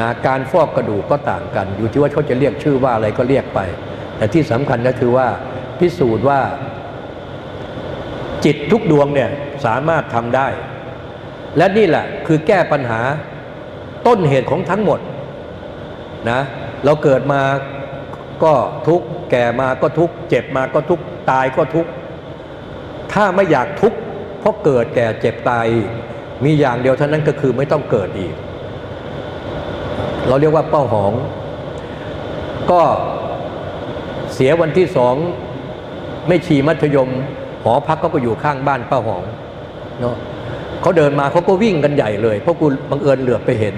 นะการฟอกกระดูกก็ต่างกัน อยู่ที่ว่าเขาจะเรียกชื่อว่าอะไรก็เรียกไป แต่ที่สำคัญก็คือว่าพิสูจน์ว่าจิตทุกดวงเนี่ยสามารถทำได้ และนี่แหละคือแก้ปัญหาต้นเหตุของทั้งหมดนะเราเกิดมา ก็ทุกแก่มาก็ทุกเจ็บมาก็ทุกตายก็ทุกถ้าไม่อยากทุกเพราะเกิดแก่เจ็บตายมีอย่างเดียวเท่านั้นก็คือไม่ต้องเกิดอีก เราเรียกว่าเป้าหอง ก็เสียวันที่สองไม่ชีมัธยม หอพักก็ก็อยู่ข้างบ้านเป้าหองเนาะเขาเดินมาเขาก็วิ่งกันใหญ่เลย เพราะกูบังเอิญเหลือบไปเห็น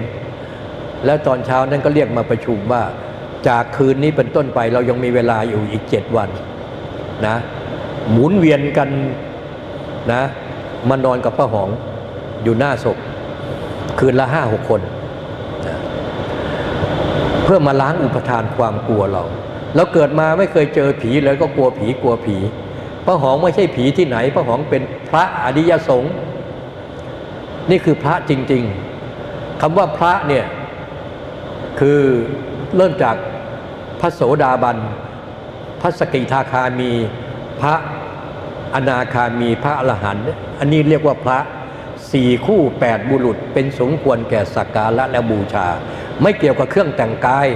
แล้วตอนเช้านั้นก็เรียกมาประชุมว่า จากคืนนี้เป็นต้นไปเรายังมีเวลาอยู่อีกเจ็ดวันนะหมุนเวียนกันนะมานอนกับป้าหองอยู่หน้าศพคืนละห้าหกคนนะเพื่อมาล้างอุปทานความกลัวเราเราเกิดมาไม่เคยเจอผีเลยก็กลัวผีกลัวผีป้าหองไม่ใช่ผีที่ไหนป้าหองเป็นพระอริยสงฆ์นี่คือพระจริง ๆคำว่าพระเนี่ยคือเริ่มจาก ระโสดาบัน พระสกิทาคามี พระอนาคามีพระอรหันต์อันนี้เรียกว่าพระสี่คู่แปดบุรุษ เป็นสมควรแก่สักการะและบูชา ไม่เกี่ยวกับเครื่องแต่งกาย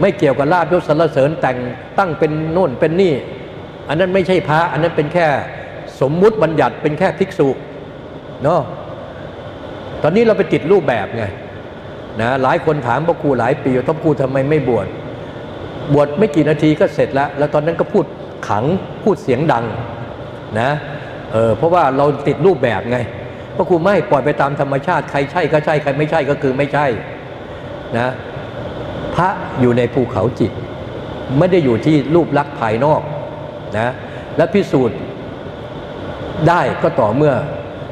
ไม่เกี่ยวกับลาบยศสรรเสริญแต่งตั้งเป็นโน่นเป็นนี่ อันนั้นไม่ใช่พระอันนั้นเป็นแค่สมมุติบัญญัติเป็นแค่ภิกษุเนาะตอนนี้เราไปติดรูปแบบไงนะหลายคนถามพ่อครูหลายปีว่าพ่อครูทำไมไม่บวช บวชไม่กี่นาทีก็เสร็จแล้ว แล้วตอนนั้นก็พูดขังพูดเสียงดังนะเออเพราะว่าเราติดรูปแบบไงพ่อครูไม่ปล่อยไปตามธรรมชาติใครใช่ก็ใช่ใครไม่ใช่ก็คือไม่ใช่นะพระอยู่ในภูเขาจิต ไม่ได้อยู่ที่รูปลักษณ์ภายนอกนะและพิสูจน์ได้ก็ต่อเมื่อ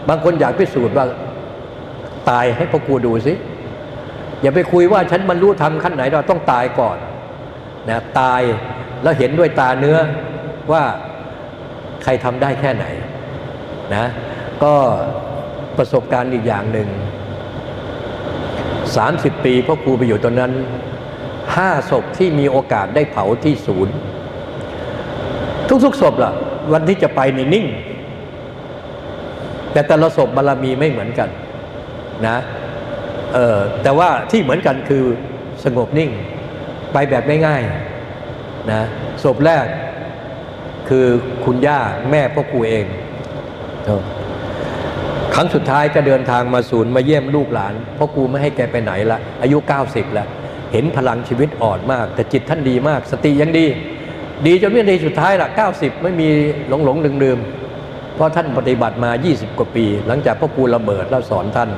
บางคนอยากพิสูจน์ว่าตายให้พ่อครูดูสิอย่าไปคุยว่าฉันบรรลุธรรมขั้นไหนเราต้องตายก่อน นะตายแล้วเห็นด้วยตาเนื้อว่าใครทำได้แค่ไหนนะก็ประสบการณ์อีกอย่างหนึ่ง 30 ปีพ่อครูไปอยู่ตอนนั้นห้าศพที่มีโอกาสได้เผาที่ศูนย์ ทุกๆศพล่ะ วันที่จะไปนี่นิ่ง แต่แต่ละศพบารรมีไม่เหมือนกันนะเออแต่ว่าที่เหมือนกันคือสงบนิ่ง ไปแบบง่ายๆนะศพแรกคือคุณย่าแม่พ่อครูเองครั้งสุดท้ายจะเดินทางมาศูนย์มาเยี่ยมลูกหลานพ่อครูไม่ให้แกไปไหนละอายุ 90 แล้ว เห็นพลังชีวิตอ่อนมาก แต่จิตท่านดีมาก สติยังดี ดีจนวินาทีสุดท้ายละ90 ไม่มีหลงหลงลืมลืมเพราะท่านปฏิบัติมา 20 กว่าปี หลังจากพ่อครูระเบิดแล้วสอนท่าน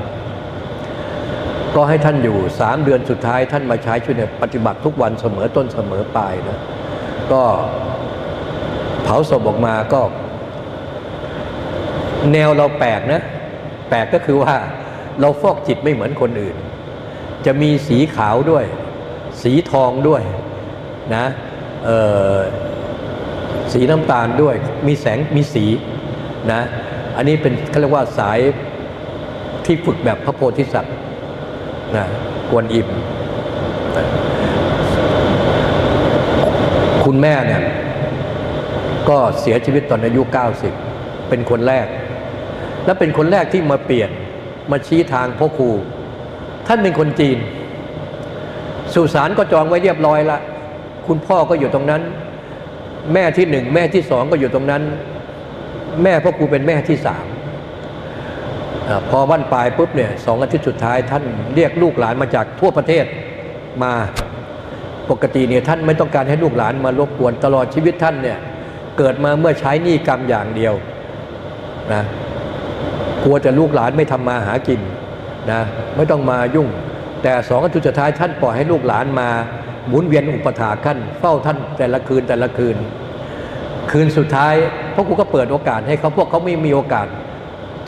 ก็ให้ท่านอยู่สามเดือนสุดท้ายท่านมาใช้ชีวิตปฏิบัติทุกวันเสมอต้นเสมอปลายนะก็เผาศพออกมาก็ แนวเราแปลกนะ แปลกก็คือว่าเราฟอกจิตไม่เหมือนคนอื่น จะมีสีขาวด้วย สีทองด้วยนะสีน้ำตาลด้วย มีแสงมีสีนะ อันนี้เป็นเขาเรียกว่าสายที่ฝึกแบบพระโพธิสัตว์ นะกวนอิมนะคุณแม่เนี่ยก็เสียชีวิตตอนอายุ 90 เป็นคนแรก และเป็นคนแรกที่มาเปลี่ยนมาชี้ทางพ่อครู ท่านเป็นคนจีน สุสานก็จองไว้เรียบร้อยละ คุณพ่อก็อยู่ตรงนั้น แม่ที่หนึ่งแม่ที่สองก็อยู่ตรงนั้น แม่พ่อครูเป็นแม่ที่สาม พอวันปลายปุ๊บเนี่ยสองอาทิตย์สุดท้ายท่านเรียกลูกหลานมาจากทั่วประเทศมาปกติเนี่ยท่านไม่ต้องการให้ลูกหลานมารบกวนตลอดชีวิตท่านเนี่ยเกิดมาเมื่อใช้หนี้กรรมอย่างเดียวนะกลัวจะลูกหลานไม่ทำมาหากินนะไม่ต้องมายุ่ง แต่สองอาทิตย์สุดท้ายท่านปล่อยให้ลูกหลานมาหมุนเวียนอุปถาขั้นเฝ้าท่านแต่ละคืนแต่ละคืน คืนสุดท้ายพวกกูก็เปิดโอกาสให้เขาพวกเขาไม่มีโอกาส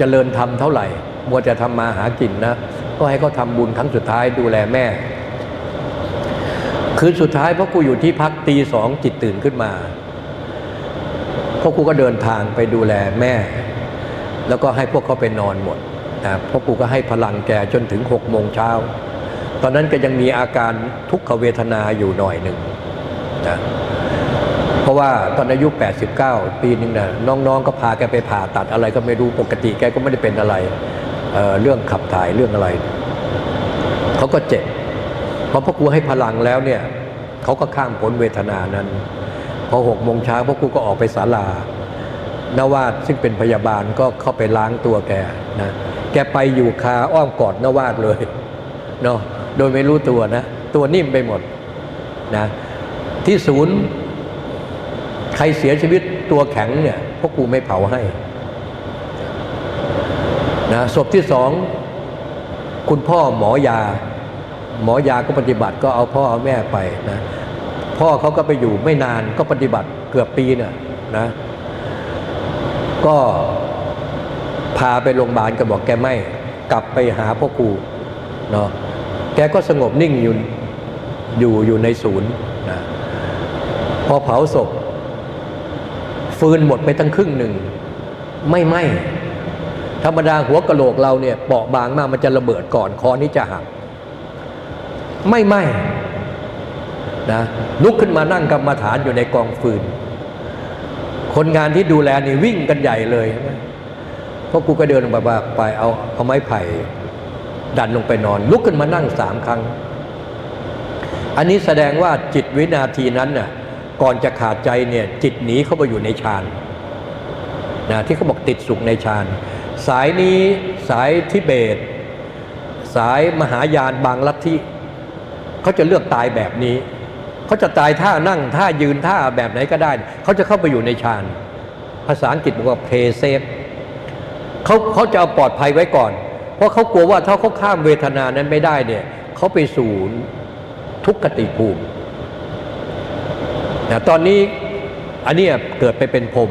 จเจริญธรรมเท่าไหร่มัวจะทำมาหากินนะ ก็ให้เขาทาบุญครั้งสุดท้ายดูแลแม่ คืนสุดท้ายพ่อครูอยู่ที่พักตีสองจิตตื่นขึ้นมาพ่อครูก็เดินทางไปดูแลแม่ แล้วก็ให้พวกเขาไปนอนหมดนะพ่อครูก็ให้พลังแกจนถึงหกโมงเช้าตอนนั้นก็ยังมีอาการทุกขเวทนาอยู่หน่อยหนึ่งนะ ราะว่าตอนอายุ 89 ปีนึงนะน้องๆ ก็พาแกไปผ่าตัดอะไรก็ไม่รู้ปกติแกก็ไม่ได้เป็นอะไรเเรื่องขับถ่ายเรื่องอะไร เขาก็เจ็บพอพ่อครูให้พลังแล้วเนี่ยเขาก็ข้ามพ้นเวทนานั้น พอหกโมงเช้าพ่อครูก็ออกไปศาลานวาดซึ่งเป็นพยาบาลก็เข้าไปล้างตัวแกนะแกไปอยู่คาอ้อมกอดนวาดเลยเนาะโดยไม่รู้ตัวนะ ตัวนิ่มไปหมดนะที่ศูนย์ รเสียชีวิตตัวแข็งเนี่ยพวกกูไม่เผาให้นะศพที่สองคุณพ่อหมอยา หมอยาก็ปฏิบัติก็เอาพ่อเอาแม่ไปนะพ่อเขาก็ไปอยู่ไม่นานก็ปฏิบัติเกือบปีเนี่ยนะก็พาไปโรงพยาบาลก็บอกแกไม่ กลับไปหาพ่อครูเนาะแกก็สงบนิ่งอยู่อยู่อยู่ในศูนย์นะพอเผาศพ ฟืนหมดไปตั้งครึ่งหนึ่ง ไม่ไหมธรรมดาหัวกะโหลกเราเนี่ยเปราะบางมากมันจะระเบิดก่อนคอนี้จะหักไม่ไหมนะลุกขึ้นมานั่งกรรมาฐานอยู่ในกองฟืน คนงานที่ดูแลนี่วิ่งกันใหญ่เลยเพราะกูก็เดินลงไปไปเอาเอาไม้ไผ่ ดันลงไปนอน ลุกขึ้นมานั่งสามครั้ง อันนี้แสดงว่าจิตวินาทีนั้นน่ะ ก่อนจะขาดใจเนี่ยจิตหนีเข้าไปอยู่ในฌานนะที่เขาบอกติดสุขในฌานสายนี้สายทิเบต สายมหายานบางลัทธิเขาจะเลือกตายแบบนี้เขาจะตายท่านั่งท่ายืนท่าแบบไหนก็ได้ เขาจะเข้าไปอยู่ในฌานภาษาอังกฤษบอกว่า play safe เขาเขาจะเอาปลอดภัยไว้ก่อน เพราะเขากลัวว่าถ้าเขาข้ามเวทนานั้นไม่ได้เนี่ยเขาไปสู่ทุกขติภูมิ นะตอนนี้อันนี้เกิดไปเป็นพรม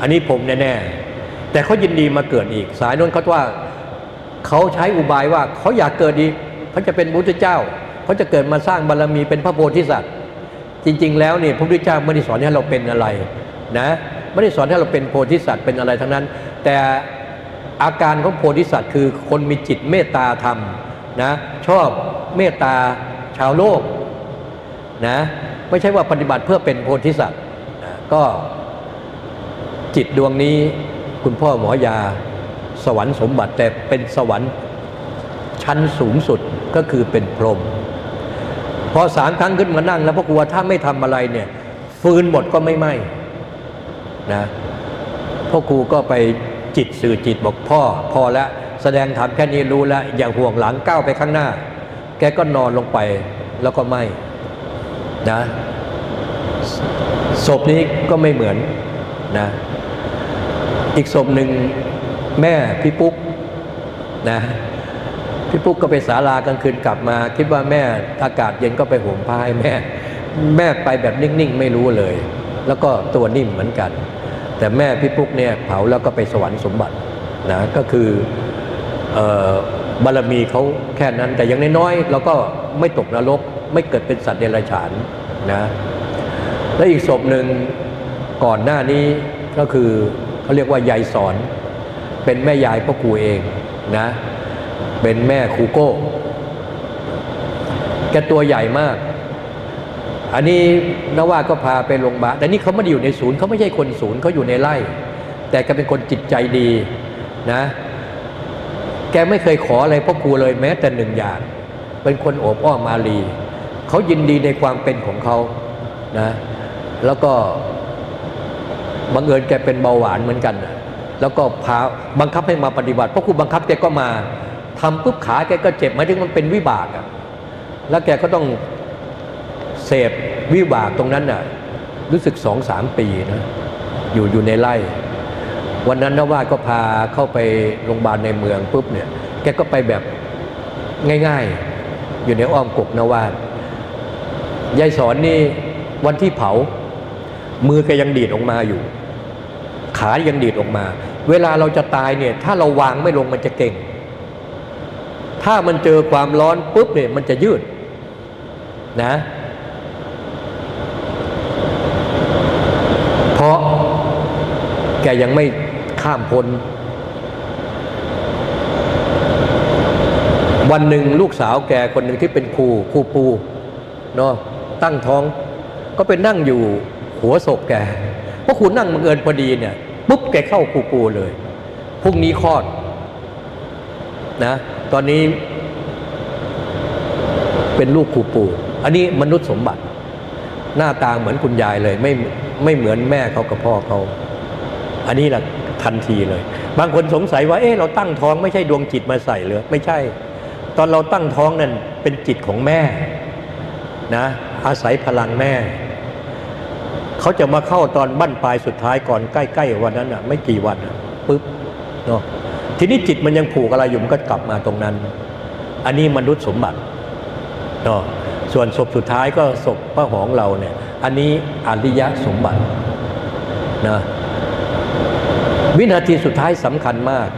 อันนี้พรมแน่ๆแต่เขายินดีมาเกิดอีก สายนนเขาว่าเขาใช้อุบายว่าเขาอยากเกิดอีกเขาจะเป็นพระพุทธเจ้าเขาจะเกิดมาสร้างบารรมีเป็นพระโพธิสัตว์ จริง ๆ แล้วเนี่ยพระพุทธเจ้าไม่ได้สอนให้เราเป็นอะไรนะไม่ได้สอนให้เราเป็นโพธิสัตว์เป็นอะไรทั้งนั้น แต่อาการของโพธิสัตว์คือคนมีจิตเมตตาธรรมนะชอบเมตตาชาวโลกนะ ไม่ใช่ว่าปฏิบัติเพื่อเป็นโพธิสัตว์ก็จิตดวงนี้คุณพ่อหมอยาสวรรค์สมบัติแต่เป็นสวรรค์ชั้นสูงสุดก็คือเป็นพรหมพอสามครั้งขึ้นมานั่งแล้วพระกลัวถ้าไม่ทำอะไรเนี่ยฟืนหมดก็ไม่ไหม้นะพ่อครูก็ไปจิตสื่อจิตบอกพ่อพอแล้วแสดงธรรมแค่นี้รู้แล้วอย่าห่วงหลังก้าวไปข้างหน้า แกก็นอนลงไปแล้วก็ไม่ นะศพนี้ก็ไม่เหมือนนะอีกศพหนึ่งแม่พี่ปุ๊กนะพี่ปุ๊กก็ไปศาลากลางคืนกลับมา คิดว่าแม่อากาศเย็นก็ไปห่มผ้าให้แม่ แม่ไปแบบนิ่งๆ ไม่รู้เลย แล้วก็ตัวนิ่มเหมือนกัน แต่แม่พี่ปุ๊กเนี่ยเผาแล้วก็ไปสวรรค์สมบัตินะก็คือออบารมีเขาแค่นั้นแต่อย่างน้อยๆเราก็ไม่ตกนรก ไม่เกิดเป็นสัตว์เดรัจฉานนะและอีกศพหนึ่งก่อนหน้านี้ก็คือเขาเรียกว่ายายสอน เป็นแม่ยายพ่อครูเองนะเป็นแม่ครูโก้แกตัวใหญ่มาก อันนี้นว่าก็พาไปโรงพยาบาลแต่นี่เขาไม่ได้อยู่ในศูนย์เขาไม่ใช่คนศูนย์เขาอยู่ในไร่ แต่แกเป็นคนจิตใจดีนะแกไม่เคยขออะไรพ่อครูเลยแม้แต่หนึ่งอย่าง เป็นคนโอบอ้อมมาลี เขายินดีในความเป็นของเขานะแล้วก็บังเอิญแกเป็นเบาหวานเหมือนกันนะแล้วก็พาบังคับให้มาปฏิบัติเพ่อครูบังคับแกก็มาทำปุ๊บขาแกก็เจ็บหมายถึงมันเป็นวิบากอะแล้วแกก็ต้องเสพวิบากตรงนั้นน่ะรู้สึกสองสามปีนะอยู่อยู่ในไร่ วันนั้นนว่าก็พาเข้าไปโรงพยาบาลในเมืองปุ๊บเนี่ยแกก็ไปแบบง่าย ๆ อยู่ในอ้อมกกนว่า ยายสอนนี่วันที่เผา มือแกยังดีดออกมาอยู่ ขายังดีดออกมา เวลาเราจะตายเนี่ย ถ้าเราวางไม่ลงมันจะเก่ง ถ้ามันเจอความร้อนปุ๊บเนี่ยมันจะยืดนะเพราะแกยังไม่ข้ามพ้นวันหนึ่งลูกสาวแกคนหนึ่งที่เป็นครูครูปูเนาะ ตั้งท้อง ก็ไปนั่งอยู่หัวศพแกเพราะคุณนั่งบังเอิญพอดีเนี่ยปุ๊บแกเข้าครูปูเลยพรุ่งนี้คลอดนะตอนนี้เป็นลูกครูปู อันนี้มนุษย์สมบัติ หน้าตาเหมือนคุณยายเลย ไม่ไม่เหมือนแม่เขากับพ่อเขาอันนี้แหละทันทีเลย บางคนสงสัยว่า เอ๊ะเราตั้งท้องไม่ใช่ดวงจิตมาใส่เลยไม่ใช่ ตอนเราตั้งท้องนั่นเป็นจิตของแม่นะ อาศัยพลังแม่ เขาจะมาเข้าตอนบั้นปลายสุดท้ายก่อนใกล้ๆวันนั้นอะไม่กี่วันปุ๊บเนาะทีนี้จิตมันยังผูกอะไรอยู่มันก็กลับมาตรงนั้น อันนี้มนุษย์สมบัติเนาะส่วนศพสุดท้ายก็ศพพระหองเราเนี่ย อันนี้อริยะสมบัตินะวินาทีสุดท้ายสำคัญมาก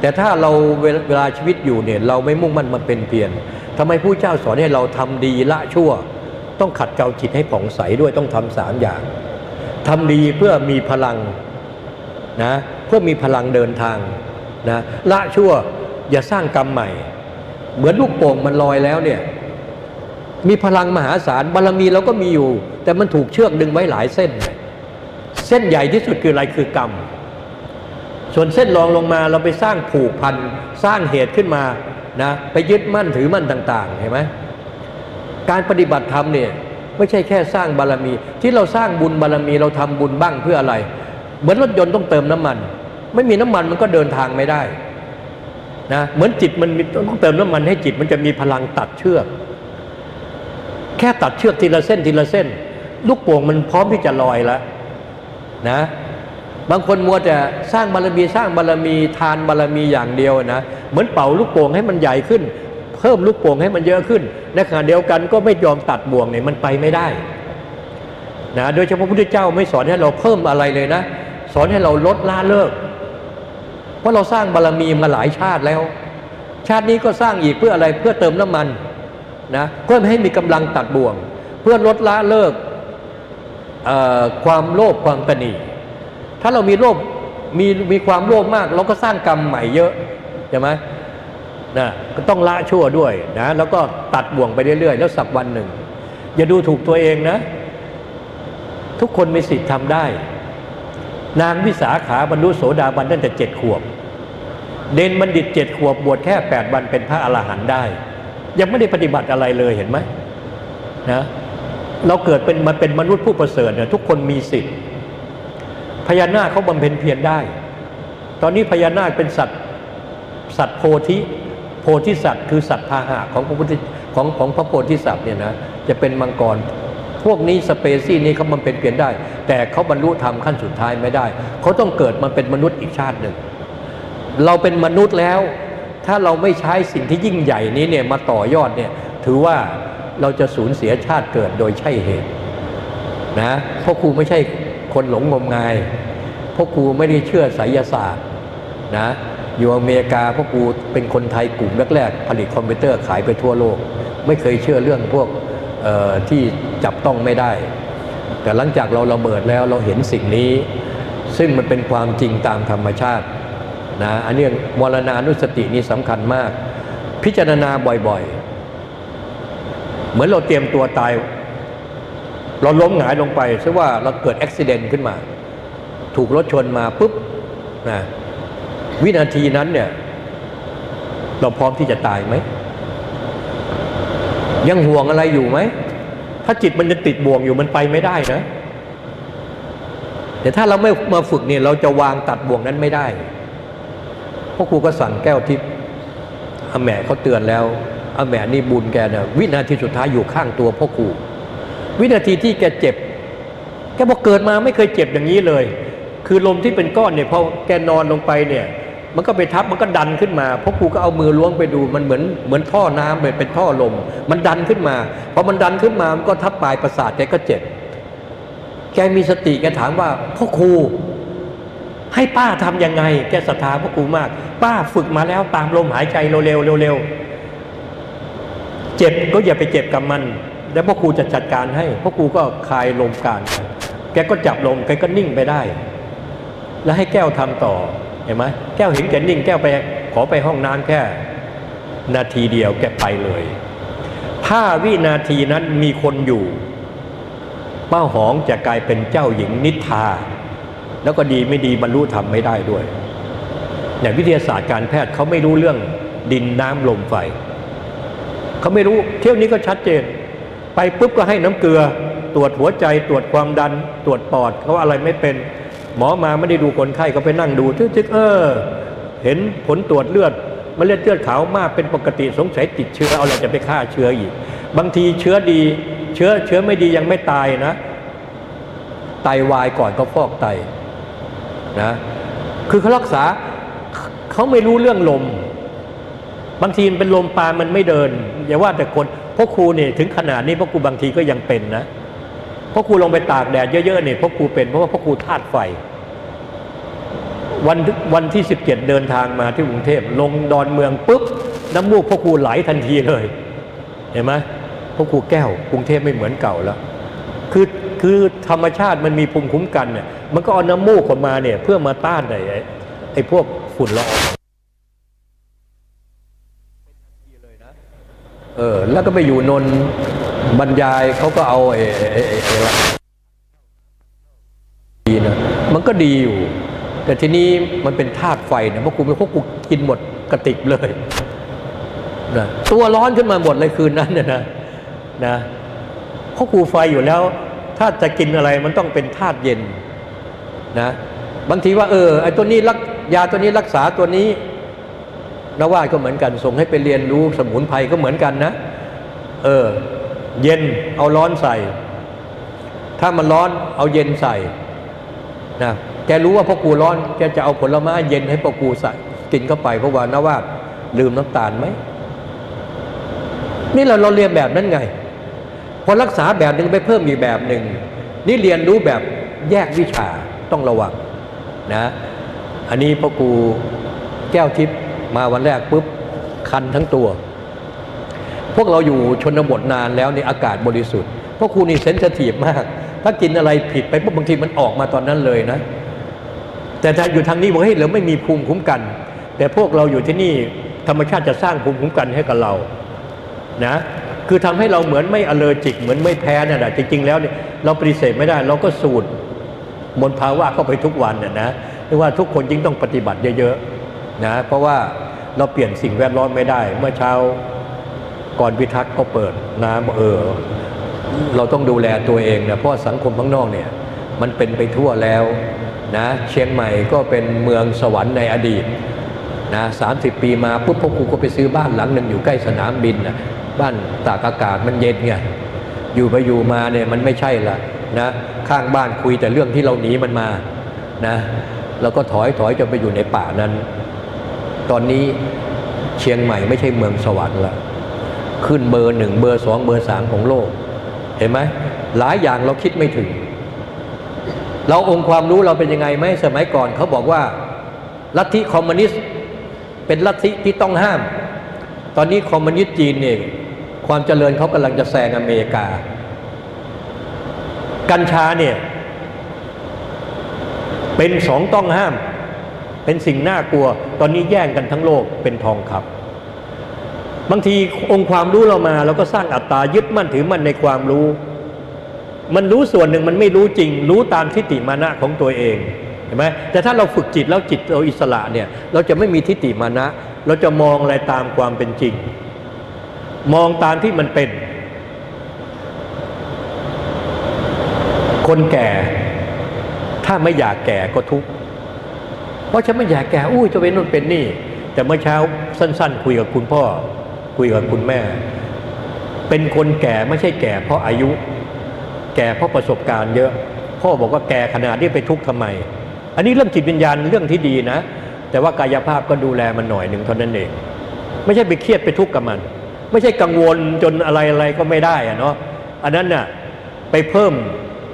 แต่ถ้าเราเวลาชีวิตอยู่เนี่ยเราไม่มุ่งมั่นมาเป็นเพียรทำไมผู้เจ้าสอนให้เราทำดีละชั่ว ต้องขัดเกลาจิตให้ผ่องใสด้วยต้องทำสามอย่างทำดีเพื่อมีพลังนะเพื่อมีพลังเดินทางนะละชั่วอย่าสร้างกรรมใหม่ เหมือนลูกโป่งมันลอยแล้วเนี่ยมีพลังมหาศาลบารมีเราก็มีอยู่ แต่มันถูกเชือกดึงไว้หลายเส้น เส้นใหญ่ที่สุดคืออะไรคือกรรม ส่วนเส้นรองลงมาเราไปสร้างผูกพัน สร้างเหตุขึ้นมานะไปยึดมั่นถือมั่นต่าง ๆ เห็นไหม การปฏิบัติธรรมเนี่ยไม่ใช่แค่สร้างบารมี ที่เราสร้างบุญบารมีเราทำบุญบ้างเพื่ออะไร เหมือนรถยนต์ต้องเติมน้ำมัน ไม่มีน้ำมันมันก็เดินทางไม่ได้นะเหมือนจิตมันต้องเติมน้ำมันให้จิตมันจะมีพลังตัดเชือก แค่ตัดเชือกทีละเส้นทีละเส้น ลูกโป่งมันพร้อมที่จะลอยแล้วนะบางคนมัวแต่สร้างบารมีสร้างบารมีทานบารมีอย่างเดียวนะเหมือนเป่าลูกโป่งให้มันใหญ่ขึ้น เพิ่มลูกโป่งให้มันเยอะขึ้นในขณะเดียวกันก็ไม่ยอมตัดบ่วงเนี่ยมันไปไม่ได้นะโดยเฉพาะพระพุทธเจ้าไม่สอนให้เราเพิ่มอะไรเลยนะ สอนให้เราลดละเลิก เพราะเราสร้างบารมีมาหลายชาติแล้ว ชาตินี้ก็สร้างอีกเพื่ออะไรเพื่อเติมน้ำมันนะเพื่อให้มีกำลังตัดบ่วง เพื่อลดละเลิกความโลภความตนีถ้าเรามีโลภมีมีความโลภมาก เราก็สร้างกรรมใหม่เยอะใช่ไหม นะก็ต้องละชั่วด้วยนะแล้วก็ตัดบ่วงไปเรื่อยๆ แล้วสักวันหนึ่ง อย่าดูถูกตัวเองนะ ทุกคนมีสิทธิ์ทำได้ นางวิสาขาบรรลุโสดาบันตั้งแต่เจ็ดขวบ เดนบัณฑิตเจ็ดขวบบวชแค่แปดวันเป็นพระอรหันต์ได้ ยังไม่ได้ปฏิบัติอะไรเลยเห็นไหมนะเราเกิดเป็นมาเป็นมนุษย์ผู้ประเสริฐเนี่ยทุกคนมีสิทธิ์พญานาคเขาบำเพ็ญเพียรได้ ตอนนี้พญานาคเป็นสัตว์สัตว์โพธิ ธิสัตว์คือสัตว์พาหะของพระพุทธของของพระโพธิสัตว์เนี่ยนะจะเป็นมังกร พวกนี้สเปซี่นี้เขาบำเพ็ญเพียรได้ แต่เขาบรรลุธรรมขั้นสุดท้ายไม่ได้ เขาต้องเกิดมาเป็นมนุษย์อีกชาติหนึ่ง เราเป็นมนุษย์แล้ว ถ้าเราไม่ใช้สิ่งที่ยิ่งใหญ่นี้เนี่ยมาต่อยอดเนี่ยถือว่าเราจะสูญเสียชาติเกิดโดยใช่เหตุนะเพราะครูไม่ใช่คนหลงงมงายพ่อครูไม่ได้เชื่อไสยศาสตร์นะ อยู่อเมริกาพ่อครูเป็นคนไทยกลุ่มแรกๆผลิตคอมพิวเตอร์ขายไปทั่วโลก ไม่เคยเชื่อเรื่องพวกที่จับต้องไม่ได้ แต่หลังจากเราระเบิดแล้วเราเห็นสิ่งนี้ ซึ่งมันเป็นความจริงตามธรรมชาตินะอันนี้มรณานุสตินี่สำคัญมาก พิจารณาบ่อยๆ เหมือนเราเตรียมตัวตาย เราล้มหงายลงไปซะว่าเราเกิดอุบิเหตุขึ้นมา ถูกรถชนมาปุ๊บนะ วินาทีนั้นเนี่ยเราพร้อมที่จะตายไหม ยังห่วงอะไรอยู่ไหม ถ้าจิตมันจะติดบ่วงอยู่มันไปไม่ได้นะแต่ถ้าเราไม่มาฝึกเนี่ยเราจะวางตัดบ่วงนั้นไม่ได้พ่อครูก็สั่งแก้วทิพย์อาแม่เขาเตือนแล้วอาแม่นี่บุญแกเนี่ยวินาทีสุดท้ายอยู่ข้างตัวพ่อครูวินาทีที่แกเจ็บ แกบอกเกิดมาไม่เคยเจ็บอย่างนี้เลย คือลมที่เป็นก้อนเนี่ยพอแกนอนลงไปเนี่ย มันก็ไปทับมันก็ดันขึ้นมาพราะครูก็เอามือล้วงไปดูมันเหมือนเหมือนท่อน้ำเลยเป็นท่อลม มันดันขึ้นมาพอมันดันขึ้นมามันก็ทับปลายประสาทแกก็เจ็บแกมีสติแกถามว่าพ่อครูให้ป้าทํำยังไง แกศรัทธาพ่อครูมาก ป้าฝึกมาแล้วตามลมหายใจเร็วๆเร็วๆเจ็บก็อย่าไปเจ็บกับมัน แล้วพ่อครูจะจัดการให้พ่อครูก็คลายลมการ แกก็จับลมแกก็นิ่งไปได้ แล้วให้แก้วทำต่อ เห็นไหมแก้วเห็นแกนิ่งแก้วไปขอไปห้องน้ำแค่ นาทีเดียวแกไปเลยถ้าวินาทีนั้นมีคนอยู่ ป้าหองจะกลายเป็นเจ้าหญิงนิทา แล้วก็ดีไม่ดีบรรลุธรรมไม่ได้ด้วยอย่างวิทยาศาสตร์การแพทย์เขาไม่รู้เรื่องดินน้ำลมไฟเขาไม่รู้เที่ยวนี้ก็ชัดเจน ไปปุ๊บก็ให้น้ำเกลือ ตรวจหัวใจตรวจความดัน ตรวจปอดเขาอะไรไม่เป็น หมอมาไม่ได้ดูคนไข้ก็ไปนั่งดูทึกๆเออ เห็นผลตรวจเลือดมันเลือดเลือดขาวมากเป็นปกติสงสัยติดเชื้อเอาอะไรจะไปฆ่าเชื้ออีก บางทีเชื้อดี เชื้อเชื้อไม่ดียังไม่ตายนะ ไตวายก่อนก็ฟอกไตนะ คือเขารักษาเขาไม่รู้เรื่องลม บางทีเป็นลมปานมันไม่เดินอย่าว่าแต่คนพ่อครูเนี่ยถึงขนาดนี้พ่อครูบางทีก็ยังเป็นนะพ่อครูลงไปตากแดดเยอะๆเนี่ยพ่อครูเป็นเพราะว่าพ่อครูธาตุไฟ วันวันที่สิบเดเดินทางมาที่กรุงเทพลงดอนเมืองปุ๊บ น้ำมูกพ่อครูไหลทันทีเลย เห็นไหมพ่อครูแก้วกรุงเทพไม่เหมือนเก่าแล้ว คือคือธรรมชาติมันมีภูมิคุ้มกันเนี่ยมันก็เอาน้ำมูกออกมาเนี่ยเพื่อมาต้านไอ้ไอ้พวกฝุ่นละอองเออแล้วก็ไปอยู่นนบรรยายเขาก็เอาไอ้ไอ้ไอ้ไอ้ดีนะมันก็ดีอยู่ แต่ทีนี้มันเป็นธาตุไฟนี่ยพวกกูพวกกูกินหมดกระติกเลยนะตัวร้อนขึ้นมาหมดเลยคืนนั้นเนี่ยนะนะเพราะกูไฟอยู่แล้ว ถ้าจะกินอะไรมันต้องเป็นธาตุเย็นนะบางทีว่าเออไอ้ตัวนี้รักยาตัวนี้รักษาตัวนี้นว่าก็เหมือนกันส่งให้ไปเรียนรู้สมุนไพรก็เหมือนกันนะ เออ เย็นเอาร้อนใส่ ถ้ามันร้อนเอาเย็นใส่นะ แกรู้ว่าพ่อกูร้อนแกจะเอาผลไม้เย็นให้พ่อกูใส่กินเข้าไปเพราะว่านว่าลืมน้ำตาลไหมนี่เราเราเรียนแบบนั้นไง พอรักษาแบบหนึ่งไปเพิ่มอีกแบบหนึ่งนี่เรียนรู้แบบแยกวิชาต้องระวังนะอันนี้พ่อกูแก้วทิพย์มาวันแรกปุ๊บคันทั้งตัว พวกเราอยู่ชนบทนานแล้วในอากาศบริสุทธิ์พ่อครูนี่ sensitive มาก ถ้ากินอะไรผิดไปปุ๊บบางทีมันออกมาตอนนั้นเลยนะ แต่ถ้าอยู่ทางนี้บอกเฮ้ยเราไม่มีภูมิคุ้มกัน แต่พวกเราอยู่ที่นี่ธรรมชาติจะสร้างภูมิคุ้มกันให้กับเรานะคือทำให้เราเหมือนไม่ allergic เหมือนไม่แพ้น่ะนะจริง ๆ แล้วเนี่ยเราปฏิเสธไม่ได้ เราก็สูดมลภาวะเข้าไปทุกวันน่ะนะเรียกว่าทุกคนยิ่งต้องปฏิบัติเยอะๆนะเพราะว่าเราเปลี่ยนสิ่งแวดล้อมไม่ได้ เมื่อเช้าก่อนพิทักษ์ก็เปิดน้ำเออ เราต้องดูแลตัวเองนะเพราะสังคมข้างนอกเนี่ย มันเป็นไปทั่วแล้ว นะเชียงใหม่ก็เป็นเมืองสวรรค์ในอดีตนะสามสิบปีมาปุ๊บพวกกูก็ไปซื้อบ้านหลังหนึ่งอยู่ใกล้สนามบินนะบ้านตากอากาศมันเย็นไงอยู่ไปอยู่มาเนี่ยมันไม่ใช่ละนะข้างบ้านคุยแต่เรื่องที่เราหนีมันมานะแล้วก็ถอยถอยจนไปอยู่ในป่านั้น ตอนนี้เชียงใหม่ไม่ใช่เมืองสวรรค์ละขึ้นเบอร์หนึ่งเบอร์สองเบอร์สามของโลก เห็นไหมหลายอย่างเราคิดไม่ถึง เราองค์ความรู้เราเป็นยังไงไหมสมัยก่อนเขาบอกว่าลัทธิคอมมิวนิสต์เป็นลัทธิที่ต้องห้าม ตอนนี้คอมมิวนิสต์จีนเนี่ยความเจริญเขากำลังจะแซงอเมริกา กัญชาเนี่ยเป็นสองต้องห้าม เป็นสิ่งน่ากลัว ตอนนี้แย่งกันทั้งโลกเป็นทองคำบางทีองค์ความรู้เรามาเราก็สร้างอัตตายึดมั่นถือมั่นในความรู้ มันรู้ส่วนหนึ่งมันไม่รู้จริง รู้ตามทิฏฐิมานะของตัวเองเห็นไหมแต่ถ้าเราฝึกจิตแล้วจิตเราอิสระเนี่ยเราจะไม่มีทิฏฐิมานะ เราจะมองอะไรตามความเป็นจริง มองตามที่มันเป็น คนแก่ ถ้าไม่อยากแก่ก็ทุกข์เพราะฉันไม่อยากแก่อุ้ยจะเป็นนู่นเป็นนี่ แต่เมื่อเช้าสั้น ๆ คุยกับคุณพ่อ คุยกับคุณแม่ เป็นคนแก่ไม่ใช่แก่เพราะอายุ แก่เพราะประสบการณ์เยอะ พ่อบอกว่าแก่ขนาดนี้ไปทุกข์ทำไม อันนี้เรื่องจิตวิญญาณเรื่องที่ดีนะ แต่ว่ากายภาพก็ดูแลมันหน่อยหนึ่งเท่านั้นเอง ไม่ใช่ไปเครียดไปทุกข์กับมัน ไม่ใช่กังวลจนอะไรอะไรก็ไม่ได้อะเนาะอันนั้นน่ะไปเพิ่ม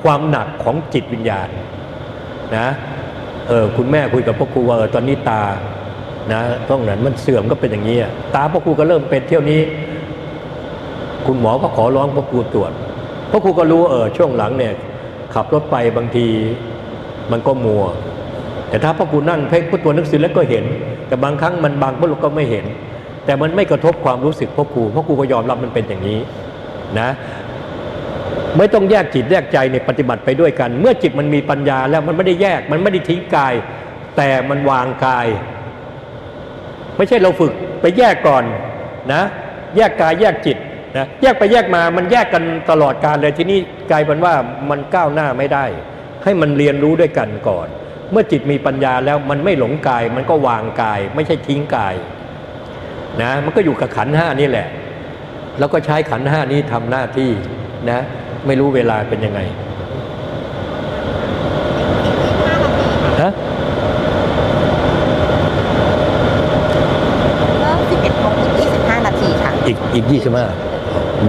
ความหนักของจิตวิญญาณนะเออคุณแม่คุยกับพ่อครูว่าเออตอนนี้ตานะต้องนั้นมันเสื่อมก็เป็นอย่างนี้ตาพ่อครูก็เริ่มเป็นเที่ยวนี้ คุณหมอก็ขอร้องพ่อครูตรวจ พ่อครูก็รู้เออช่วงหลังเนี่ยขับรถไปบางทีมันก็มัว แต่ถ้าพ่อครูนั่งเพ่งพุทตัวหนังสือแล้วก็เห็น แต่บางครั้งมันบางพวกเราก็ไม่เห็น แต่มันไม่กระทบความรู้สึกพ่อครูพ่อครูก็ยอมรับมันเป็นอย่างนี้นะไม่ต้องแยกจิตแยกใจในปฏิบัติไปด้วยกัน เมื่อจิตมันมีปัญญาแล้วมันไม่ได้แยกมันไม่ได้ทิ้งกาย แต่มันวางกาย ไม่ใช่เราฝึกไปแยกก่อนนะ แยกกายแยกจิต นะแยกไปแยกมามันแยกกันตลอดการเลยที่นี่กลายเป็นว่ามันก้าวหน้าไม่ได้ ให้มันเรียนรู้ด้วยกันก่อน เมื่อจิตมีปัญญาแล้วมันไม่หลงกาย มันก็วางกาย ไม่ใช่ทิ้งกายนะมันก็อยู่กับขันห้านี่แหละ แล้วก็ใช้ขันห้านี้ทำหน้าที่นะ ไม่รู้เวลาเป็นยังไงฮะอีกอีกยี่สิบห้า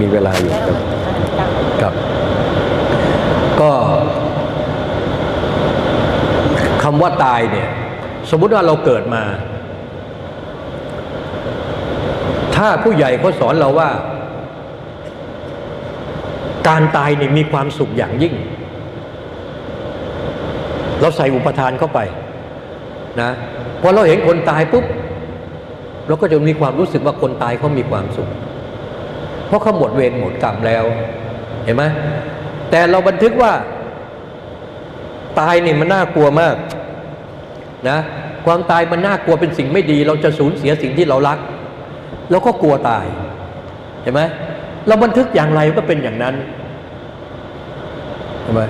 มีเวลาอยู่ครับครับ ก็คำว่าตายเนี่ย สมมุติว่าเราเกิดมา ถ้าผู้ใหญ่เขาสอนเราว่า การตายเนี่ยมีความสุขอย่างยิ่ง เราใส่อุปทานเข้าไปนะพอเราเห็นคนตายปุ๊บเราก็จะมีความรู้สึกว่าคนตายเขามีความสุข เพราะเขาหมดเวรหมดกรรมแล้ว เห็นไหมแต่เราบันทึกว่า ตายนี่มันน่ากลัวมากนะความตายมันน่ากลัวเป็นสิ่งไม่ดี เราจะสูญเสียสิ่งที่เรารักเราก็กลัวตาย เห็นไหมเราบันทึกอย่างไรก็เป็นอย่างนั้นเห็นไหม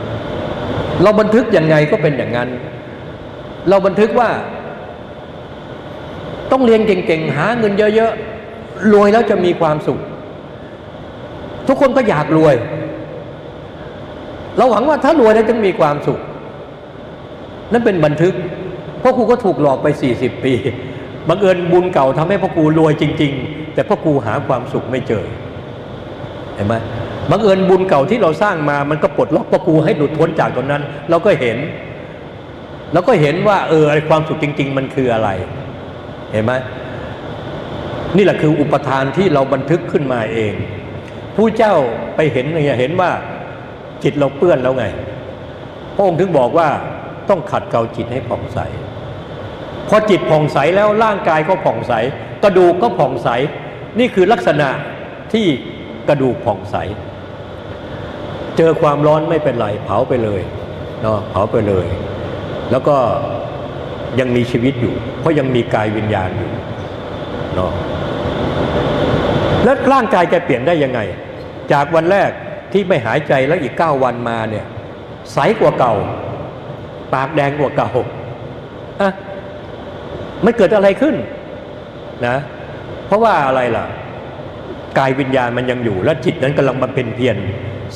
เราบันทึกยังไงก็เป็นอย่างนั้น เราบันทึกว่า ต้องเรียนเก่งๆ หาเงินเยอะๆรวยแล้วจะมีความสุข ทุกคนก็อยากรวย เราหวังว่าถ้ารวยแล้วจะมีความสุข นั่นเป็นบันทึกเพ่อครูก็ถูกหลอกไปสี่สิบปีบังเอิญบุญเก่าทำให้พ่อครูรวยจริง ๆ แต่พ่อครูหาความสุขไม่เจอเห็นไหมบังเอิญบุญเก่าที่เราสร้างมามันก็ปลดล็อกพ่อครูให้หลุดพ้นจากตรงนั้น เราก็เห็นเราก็เห็นว่า เออความสุขจริง ๆ มันคืออะไร เห็นไหมนี่แหละคืออุปทานที่เราบันทึกขึ้นมาเอง ผู้เจ้าไปเห็นเนี่ยเห็นว่าจิตเราเปื้อนแล้วไง พระองค์ถึงบอกว่าต้องขัดเกลาจิตให้ผ่องใส พอจิตผ่องใสแล้วร่างกายก็ผ่องใส กระดูกก็ผ่องใส นี่คือลักษณะที่กระดูกผ่องใส เจอความร้อนไม่เป็นไรเผาไปเลยเนาะเผาไปเลย แล้วก็ยังมีชีวิตอยู่ เพราะยังมีกายวิญญาณอยู่เนาะ แล้วร่างกายจะเปลี่ยนได้ยังไง จากวันแรกที่ไม่หายใจแล้วอีกเก้าวันมาเนี่ยใสกว่าเก่า ปากแดงกว่าเก่าอะมันเกิดอะไรขึ้นนะเพราะว่าอะไรล่ะ กายวิญญาณมันยังอยู่ และจิตนั้นกำลังบำเพ็ญเพียร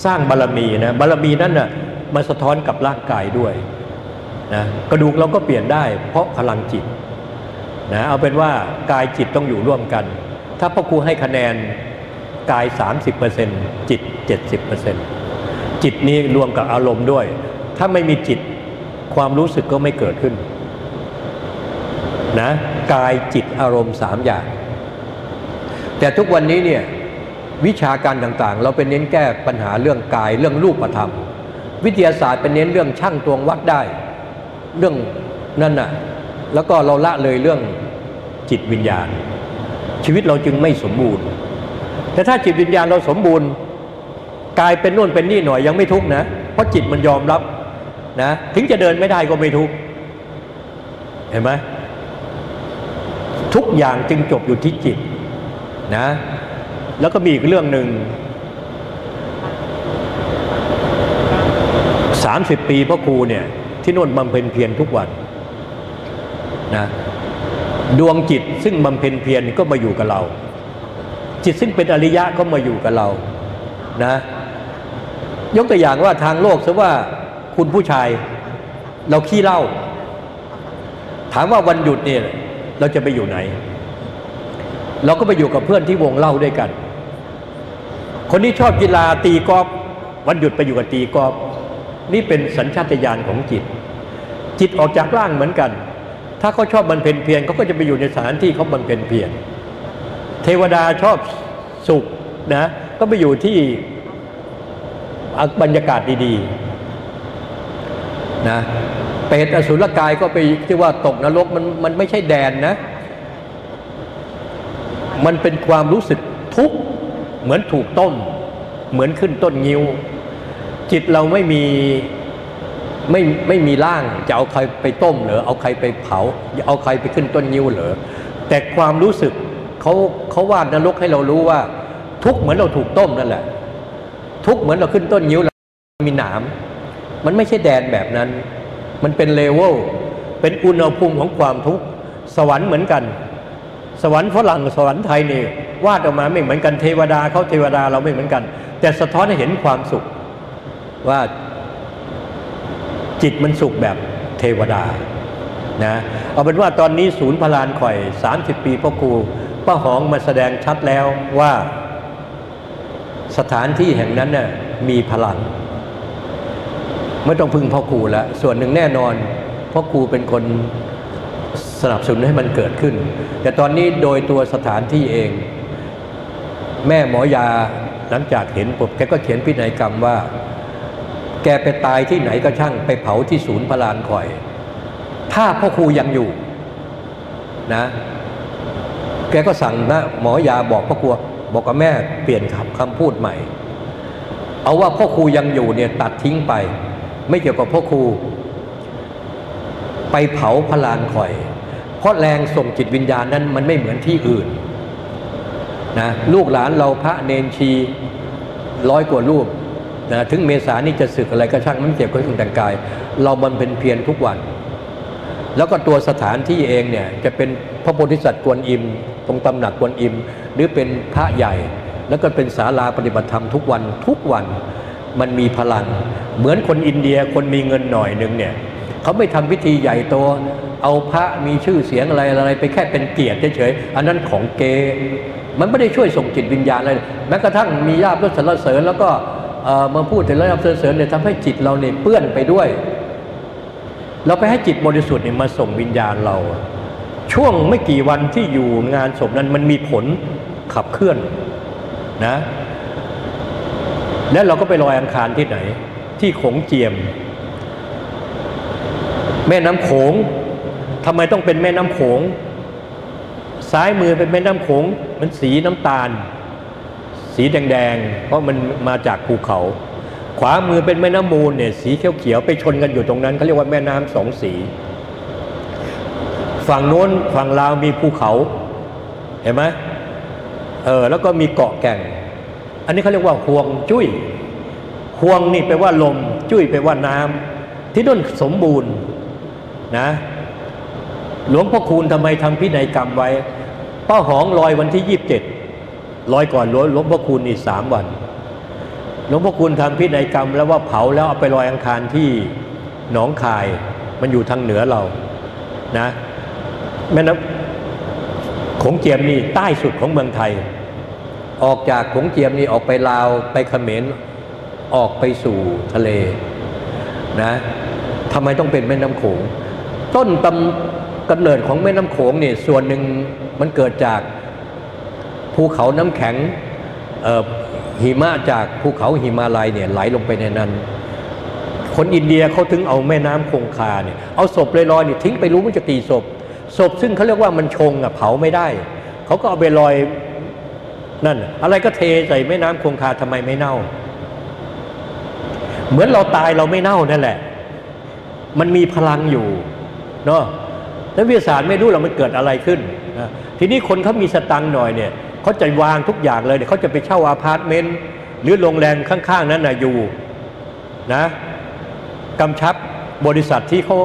สร้างบารมีนะบารมีนั้นน่ะมาสะท้อนกับร่างกายด้วยนะกระดูกเราก็เปลี่ยนได้ เพราะพลังจิตนะเอาเป็นว่ากายจิตต้องอยู่ร่วมกัน ถ้าพ่อครูให้คะแนนกาย 30%จิต 70%จิตนี้รวมกับอารมณ์ด้วย ถ้าไม่มีจิตความรู้สึกก็ไม่เกิดขึ้นนะกายจิตอารมณ์สามอย่าง แต่ทุกวันนี้เนี่ยวิชาการต่างๆ เราเป็นเน้นแก้ปัญหาเรื่องกายเรื่องรูปธรรม วิทยาศาสตร์เป็นเน้นเรื่องช่างตวงวัดได้ เรื่องนั่นน่ะแล้วก็เราละเลยเรื่องจิตวิญญาณ ชีวิตเราจึงไม่สมบูรณ์ แต่ถ้าจิตวิญญาณเราสมบูรณ์ กายเป็นนู่นเป็นนี่หน่อยยังไม่ทุกนะ เพราะจิตมันยอมรับนะถึงจะเดินไม่ได้ก็ไม่ทุกเห็นไหมทุกอย่างจึงจบอยู่ที่จิตนะแล้วก็มีอีกเรื่องหนึ่งสามสิบปีพ่อครูเนี่ยที่น่นบำเพ็ญเพียรทุกวันนะ ดวงจิตซึ่งบำเพ็ญเพียรก็มาอยู่กับเรา จิตซึ่งเป็นอริยะก็มาอยู่กับเรานะ ยกตัวอย่างว่าทางโลกซะว่าคุณผู้ชาย เราขี้เล้าถามว่าวันหยุดเนี่ยเราจะไปอยู่ไหน เราก็ไปอยู่กับเพื่อนที่วงเล่าด้วยกัน คนที่ชอบกีฬาตีกอล์ฟวันหยุดไปอยู่กับตีกอล์ฟนี่เป็นสัญชาตญาณของจิต จิตออกจากร่างเหมือนกัน ถ้าเขาชอบบำเพ็ญเพียรเขาก็จะไปอยู่ในสถานที่เขาบำเพ็ญเพียรเทวดาชอบสุขนะก็ไปอยู่ที่บรรยากาศดีๆนะเปรตอสุรกายก็ไปที่ว่าตกนรกมันมันไม่ใช่แดนนะ มันเป็นความรู้สึกทุกข์เหมือนถูกต้ม เหมือนขึ้นต้นงิ้ว จิตเราไม่มี ไม่ไม่มีร่างจะเอาใครไปต้มเหรอเอาใครไปเผาเอาใครไปขึ้นต้นงิ้วเหรอแต่ความรู้สึกเขาเขาวาดนรกให้เรารู้ว่า ทุกเหมือนเราถูกต้มนั่นแหละ ทุกเหมือนเราขึ้นต้นงิ้วแล้วมีหนาม มันไม่ใช่แดนแบบนั้น มันเป็นเลเวลเป็นอุณหภูมิของความทุกข์สวรรค์เหมือนกัน สวรรค์ฝรั่งสวรรค์ไทยนี่วาดออกมาไม่เหมือนกันเทวดาเขาเทวดาเราไม่เหมือนกัน แต่สะท้อนให้เห็นความสุขว่า จิตมันสุขแบบเทวดานะเอาเป็นว่าตอนนี้ศูนย์พลานข่อย 30 ปีพ่อครูป้าหองมาแสดงชัดแล้วว่าสถานที่แห่งนั้นน่ะมีพลังไม่ต้องพึ่งพ่อครูแล้วส่วนหนึ่งแน่นอนพ่อครูเป็นคนสนับสนุนให้มันเกิดขึ้น แต่ตอนนี้โดยตัวสถานที่เอง แม่หมอยาหลังจากเห็นปุ๊บแกก็เขียนพินัยกรรมว่า แกไปตายที่ไหนก็ช่างไปเผาที่ศูนย์พลานคอย ถ้าพ่อครูยังอยู่นะ แกก็สั่งนะหมอยาบอกพ่อครูบอกกับแม่เปลี่ยนคำพูดใหม่ เอาว่าพ่อครูยังอยู่เนี่ยตัดทิ้งไป ไม่เกี่ยวกับพ่อครูไปเผาพลานคอย เพราะแรงส่งจิตวิญญาณนั้นมันไม่เหมือนที่อื่นนะลูกหลานเราพระเนนชีร้อยกว่ารูป นะถึงเมษานี่จะสึกอะไรก็ช่างมันเกี่ยวกับเครื่องแต่งกาย เราบำเพ็ญเพียรทุกวัน แล้วก็ตัวสถานที่เองเนี่ยจะเป็นพระโพธิสัตว์กวนอิม ตรงตำหนักกวนอิม หรือเป็นพระใหญ่ แล้วก็เป็นศาลาปฏิบัติธรรมทุกวันทุกวันมันมีพลัง เหมือนคนอินเดียคนมีเงินหน่อยหนึ่งเนี่ยเขาไม่ทำพิธีใหญ่โตเอาพระมีชื่อเสียงอะไรอะไรไปแค่เป็นเกียรติเฉยๆอันนั้นของเกมันไม่ได้ช่วยส่งจิตวิญญาณอะไรแม้กระทั่งมีญาติก็สรรเสริญแล้วก็ มาพูดถึงแล้วสรรเสริญเนี่ยทำให้จิตเราเนี่ยเปื้อนไปด้วย เราไปให้จิตบริสุทธิ์เนี่ยมาส่งวิญญาณเรา ช่วงไม่กี่วันที่อยู่งานศพนั้นมันมีผลขับเคลื่อนนะแล้วเราก็ไปลอยอังคารที่ไหน ที่โขงเจียม แม่น้ำโขงทำไมต้องเป็นแม่น้ำโขง ซ้ายมือเป็นแม่น้ำโขง มันสีน้ำตาล สีแดงๆ เพราะมันมาจากภูเขา ขวามือเป็นแม่น้ำมูลเนี่ยสีเขียวๆไปชนกันอยู่ตรงนั้นเขาเรียกว่าแม่น้ำสองสี ฝั่งโน้นฝั่งลาวมีภูเขาเห็นไหมเออแล้วก็มีเกาะแก่ง อันนี้เขาเรียกว่าห่วงจุ้ยห่วงนี่แปลว่าลม จุ้ยแปลว่าน้ำที่นั่นสมบูรณ์นะ หลวงพ่อคูณทำไมทำพินัยกรรมไว้ป้าหองลอยวันที่ยี่สิบเจ็ด ลอยก่อนหลวงหลวงพ่อคูณอีกสามวันหลวงพ่อคูณทำพินัยกรรม แล้วว่าเผาแล้วเอาไปลอยอังคารที่หนองคาย มันอยู่ทางเหนือเรานะแม่น้ำขงเจียมนี่ใต้สุดของเมืองไทย ออกจากขงเจียมนี่ออกไปลาวไปเขมรออกไปสู่ทะเลนะทำไมต้องเป็นแม่น้ำโขง ต้นตำกำเนิดของแม่น้ำโขงนี่ส่วนหนึ่งมันเกิดจาก ภูเขาน้ำแข็งหิมะจากภูเขาหิมาลัยเนี่ยไหลลงไปในนั้น คนอินเดียเขาถึงเอาแม่น้ำคงคาเนี่ยเอาศพลอยๆเนี่ยทิ้งไปรู้มันจะกี่ศพศพซึ่งเขาเรียกว่ามันชงอะเผาไม่ได้ เขาก็เอาไปลอยนั่น อะไรก็เทใส่แม่น้ำคงคาทำไมไม่เน่า เหมือนเราตายเราไม่เน่านั่นแหละ มันมีพลังอยู่เนาะแล้ววิทยาศาสตร์ไม่รู้หรอกมันเกิดอะไรขึ้นนะทีนี้คนเขามีสตังหน่อยเนี่ย เขาจะวางทุกอย่างเลยเขาจะไปเช่าอาพาร์ตเมนต์หรือโรงแรมข้างๆนั้นนะอยู่นะกำชับบริษัทที่เขา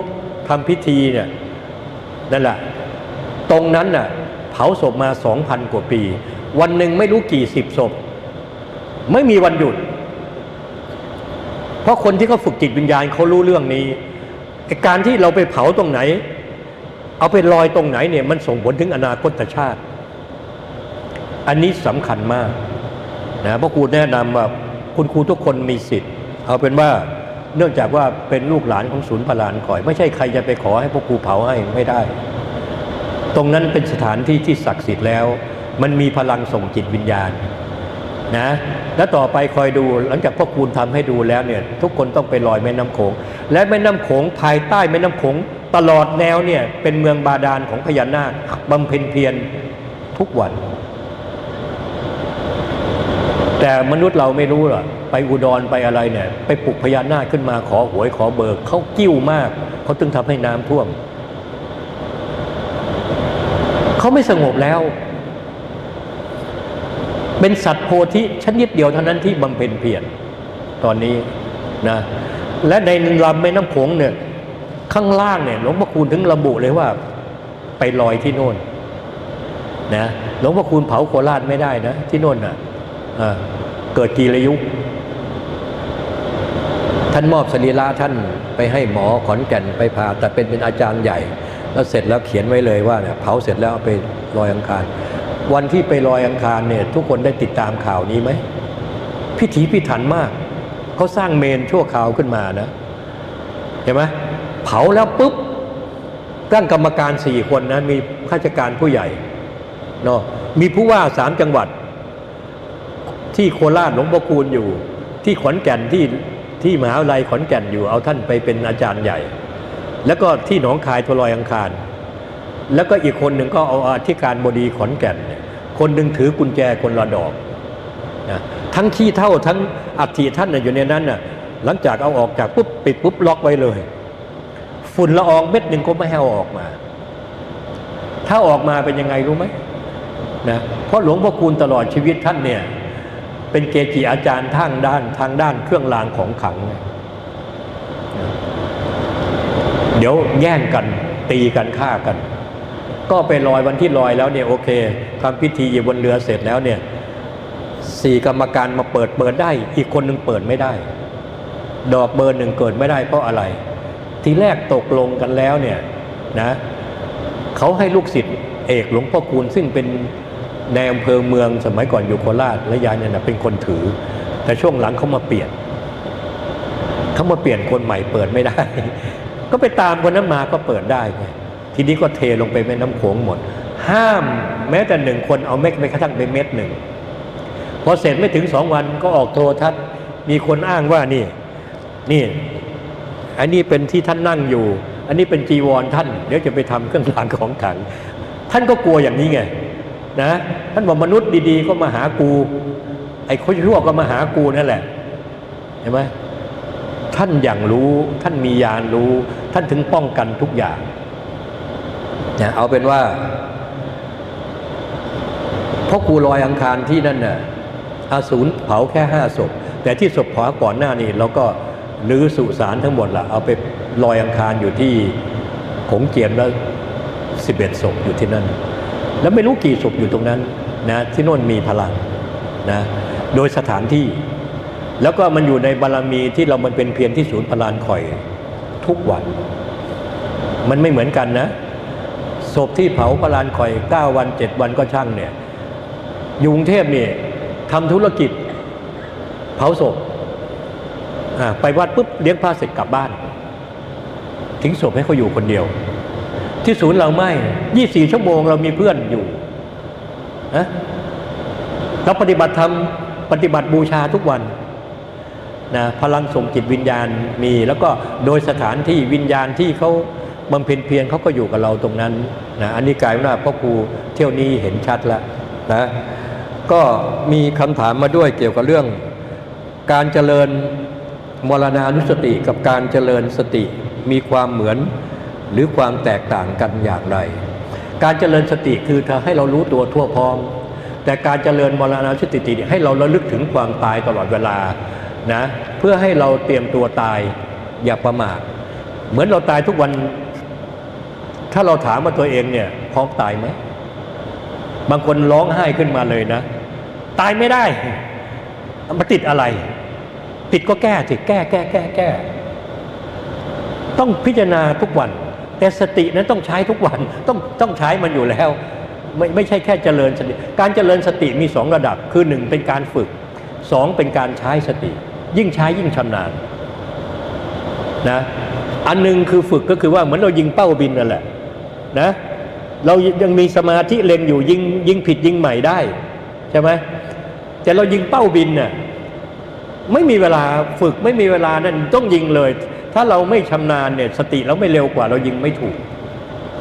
ทำพิธีเนี่ยนั่นแหละตรงนั้นน่ะเผาศพมาสองพันกว่าปี วันหนึ่งไม่รู้กี่สิบศพ ไม่มีวันหยุด เพราะคนที่เขาฝึกจิตวิญญาณเขารู้เรื่องนี้การที่เราไปเผาตรงไหน เอาไปลอยตรงไหนเนี่ยมันส่งผลถึงอนาคตชาติ อันนี้สำคัญมากนะเพราะครูแนะนำว่าคุณครูทุกคนมีสิทธิ์ เอาเป็นว่าเนื่องจากว่าเป็นลูกหลานของศูนย์พลานคอย ไม่ใช่ใครจะไปขอให้พวกครูเผาให้ไม่ได้ ตรงนั้นเป็นสถานที่ที่ศักดิ์สิทธิ์แล้ว มันมีพลังส่งจิตวิญญาณนะแล้วต่อไปคอยดูหลังจากพ่อคูณทำให้ดูแล้วเนี่ยทุกคนต้องไปลอยแม่น้ำโขง และแม่น้ำโขงภายใต้แม่น้ำโขงตลอดแนวเนี่ยเป็นเมืองบาดาลของพญานาคบำเพ็ญเพียรทุกวัน แต่มนุษย์เราไม่รู้หรอไปอุดรไปอะไรเนี่ยไปปลุกพญานาคขึ้นมาขอหวยขอเบิกเขากิ้วมากเขาตึงทำให้น้ำท่วมเขาไม่สงบแล้ว เป็นสัตว์โพธิชนิดเดียวเท่านั้นที่บำเพ็ญเพียรตอนนี้นะและในลำแม่น้ำโขงเนี่ยข้างล่างเนี่ยหลวงพ่อคูณถึงระบุเลยว่า ไปลอยที่โน่นนะหลวงพ่อคูณเผาโคราชไม่ได้นะที่โน่นอะ เกิดกีรยุคท่านมอบสรีระท่านไปให้หมอขอนแก่นไปผ่าแต่เป็นเป็นอาจารย์ใหญ่ แล้วเสร็จแล้วเขียนไว้เลยว่าเนี่ยเผาเสร็จแล้วเอาไปลอยอังคาร วันที่ไปลอยอังคารเนี่ยทุกคนได้ติดตามข่าวนี้ไหมพิถีพิถันมากเขาสร้างเมนชั่วคราวขึ้นมานะเห็นไหมเผาแล้วปุ๊บตั้งกรรมการสี่คนนะมีข้าราชการผู้ใหญ่เนาะมีผู้ว่าสามจังหวัด ที่โคราชหลวงพ่อคูณอยู่ ที่ขอนแก่นที่ที่มหาวิทยาลัยขอนแก่นอยู่เอาท่านไปเป็นอาจารย์ใหญ่ แล้วก็ที่หนองคายทวลอยอังคาร แล้วก็อีกคนหนึ่งก็เอาอธิการบดีขอนแก่นเนี่ยคนหนึ่งถือกุญแจคนละดอกนะทั้งขี้เท่าทั้งอัฐิท่านอยู่ในนั้นน่ะหลังจากเอาออกจากปุ๊บปิดปุ๊บล็อกไว้เลย ฝุ่นละอองเม็ดหนึ่งก็ไม่ให้เอาออกมา ถ้าออกมาเป็นยังไงรู้ไหมนะเพราะหลวงพ่อคูณตลอดชีวิตท่านเนี่ย เป็นเกจิอาจารย์ทางด้านทางด้านเครื่องรางของขังนะเดี๋ยวแย่งกันตีกันฆ่ากัน ก็ไปลอยวันที่ลอยแล้วเนี่ยโอเคทำพิธีอยู่บนเรือเสร็จแล้วเนี่ยสี่กรรมการมาเปิดเปิดได้ อีกคนหนึ่งเปิดไม่ได้ ดอกเบอร์หนึ่งเกิดไม่ได้เพราะอะไร ทีแรกตกลงกันแล้วเนี่ยนะเขาให้ลูกศิษย์เอกหลวงพ่อคูณซึ่งเป็น ในอำเภอเมืองสมัยก่อนอยู่โคราชและยายเนี่ยนะเป็นคนถือ แต่ช่วงหลังเขามาเปลี่ยนเขามาเปลี่ยนคนใหม่เปิดไม่ได้ ก็ไปตามคนนั้นมาก็เปิดได้ไงทีนี้ก็เทลงไปแม่น้ำโขงหมด ห้ามแม้แต่หนึ่งคนเอาเม็ดไม่กระทั่งไปเม็ดหนึ่งพอเสร็จไม่ถึงสองวันก็ออกโทรทัศน์ มีคนอ้างว่านี่นี่ อันนี้เป็นที่ท่านนั่งอยู่ อันนี้เป็นจีวรท่าน เดี๋ยวจะไปทำเครื่องรางของขลังท่านก็กลัวอย่างนี้ไง นะท่านบอกมนุษย์ดีๆ ก็มาหากู ไอ้คนชั่วก็มาหากูนั่นแหละเห็นไหมท่านอย่างรู้ท่านมียานรู้ ท่านถึงป้องกันทุกอย่างเนี่ยเอาเป็นว่าพ่อครูลอยอังคารที่นั่นน่ะอาสูรเผาแค่ห้าศพ แต่ที่ศพเผาก่อนหน้านี้เราก็ลื้อสุสานทั้งหมดละเอาไปลอยอังคารอยู่ที่ขงเจียมแล้วสิบเอ็ดศพอยู่ที่นั่น แล้วไม่รู้กี่ศพอยู่ตรงนั้นนะที่โน่นมีพลังนะโดยสถานที่ แล้วก็มันอยู่ในบารรมีที่เรามันเป็นเพียงที่ศูนย์พลานคอยทุกวัน มันไม่เหมือนกันนะศพที่เผาพลานคอยเก้าวันเจ็ดวันก็ช่างเนี่ยอยู่กรุงเทพนี่ทำธุรกิจ เผาศพไปวัดปุ๊บเลี้ยงพระเสร็จกลับบ้าน ทิ้งศพให้เขาอยู่คนเดียว ที่ศูนย์เราไม่ยี่สี่ชั่วโมงเรามีเพื่อนอยู่นะเราปฏิบัติธรรมปฏิบัติบูชาทุกวันนะพลังส่งจิตวิญญาณมี แล้วก็โดยสถานที่วิญญาณที่เขาบำเพ็ญเพียรเขาก็อยู่กับเราตรงนั้นนะอันนี้กลายว่าพ่อครูเที่ยวนี้เห็นชัดแล้วนะก็มีคำถามมาด้วยเกี่ยวกับเรื่อง การเจริญมรณานุสติกับการเจริญสติมีความเหมือน หรือความแตกต่างกันอย่างไร การเจริญสติคือเธอให้เรารู้ตัวทั่วพร้อม แต่การเจริญมรณานุสติให้เราระลึกถึงความตายตลอดเวลานะเพื่อให้เราเตรียมตัวตายอย่าประมาทเหมือนเราตายทุกวัน ถ้าเราถามว่าตัวเองเนี่ยพร้อมตายไหมบางคนร้องไห้ขึ้นมาเลยนะ ตายไม่ได้มาติดอะไร ติดก็แก้สิแก้แก้แก้แก้ ต้องพิจารณาทุกวัน แต่สตินั้นต้องใช้ทุกวันต้องต้องใช้มันอยู่แล้ว ไม่ไม่ใช่แค่เจริญสติ การเจริญสติมีสองระดับคือหนึ่งเป็นการฝึกสองเป็นการใช้สติ ยิ่งใช้ยิ่งชำนาญนะอันหนึ่งคือฝึกก็คือว่าเหมือนเรายิงเป้าบินนั่นแหละนะเรายังมีสมาธิเล็งอยู่ยิงยิงผิดยิงใหม่ได้ใช่ไหมแต่เรายิงเป้าบินเนี่ยไม่มีเวลาฝึกไม่มีเวลานั่นต้องยิงเลย ถ้าเราไม่ชำนาญเนี่ยสติเราไม่เร็วกว่าเรายิงไม่ถูก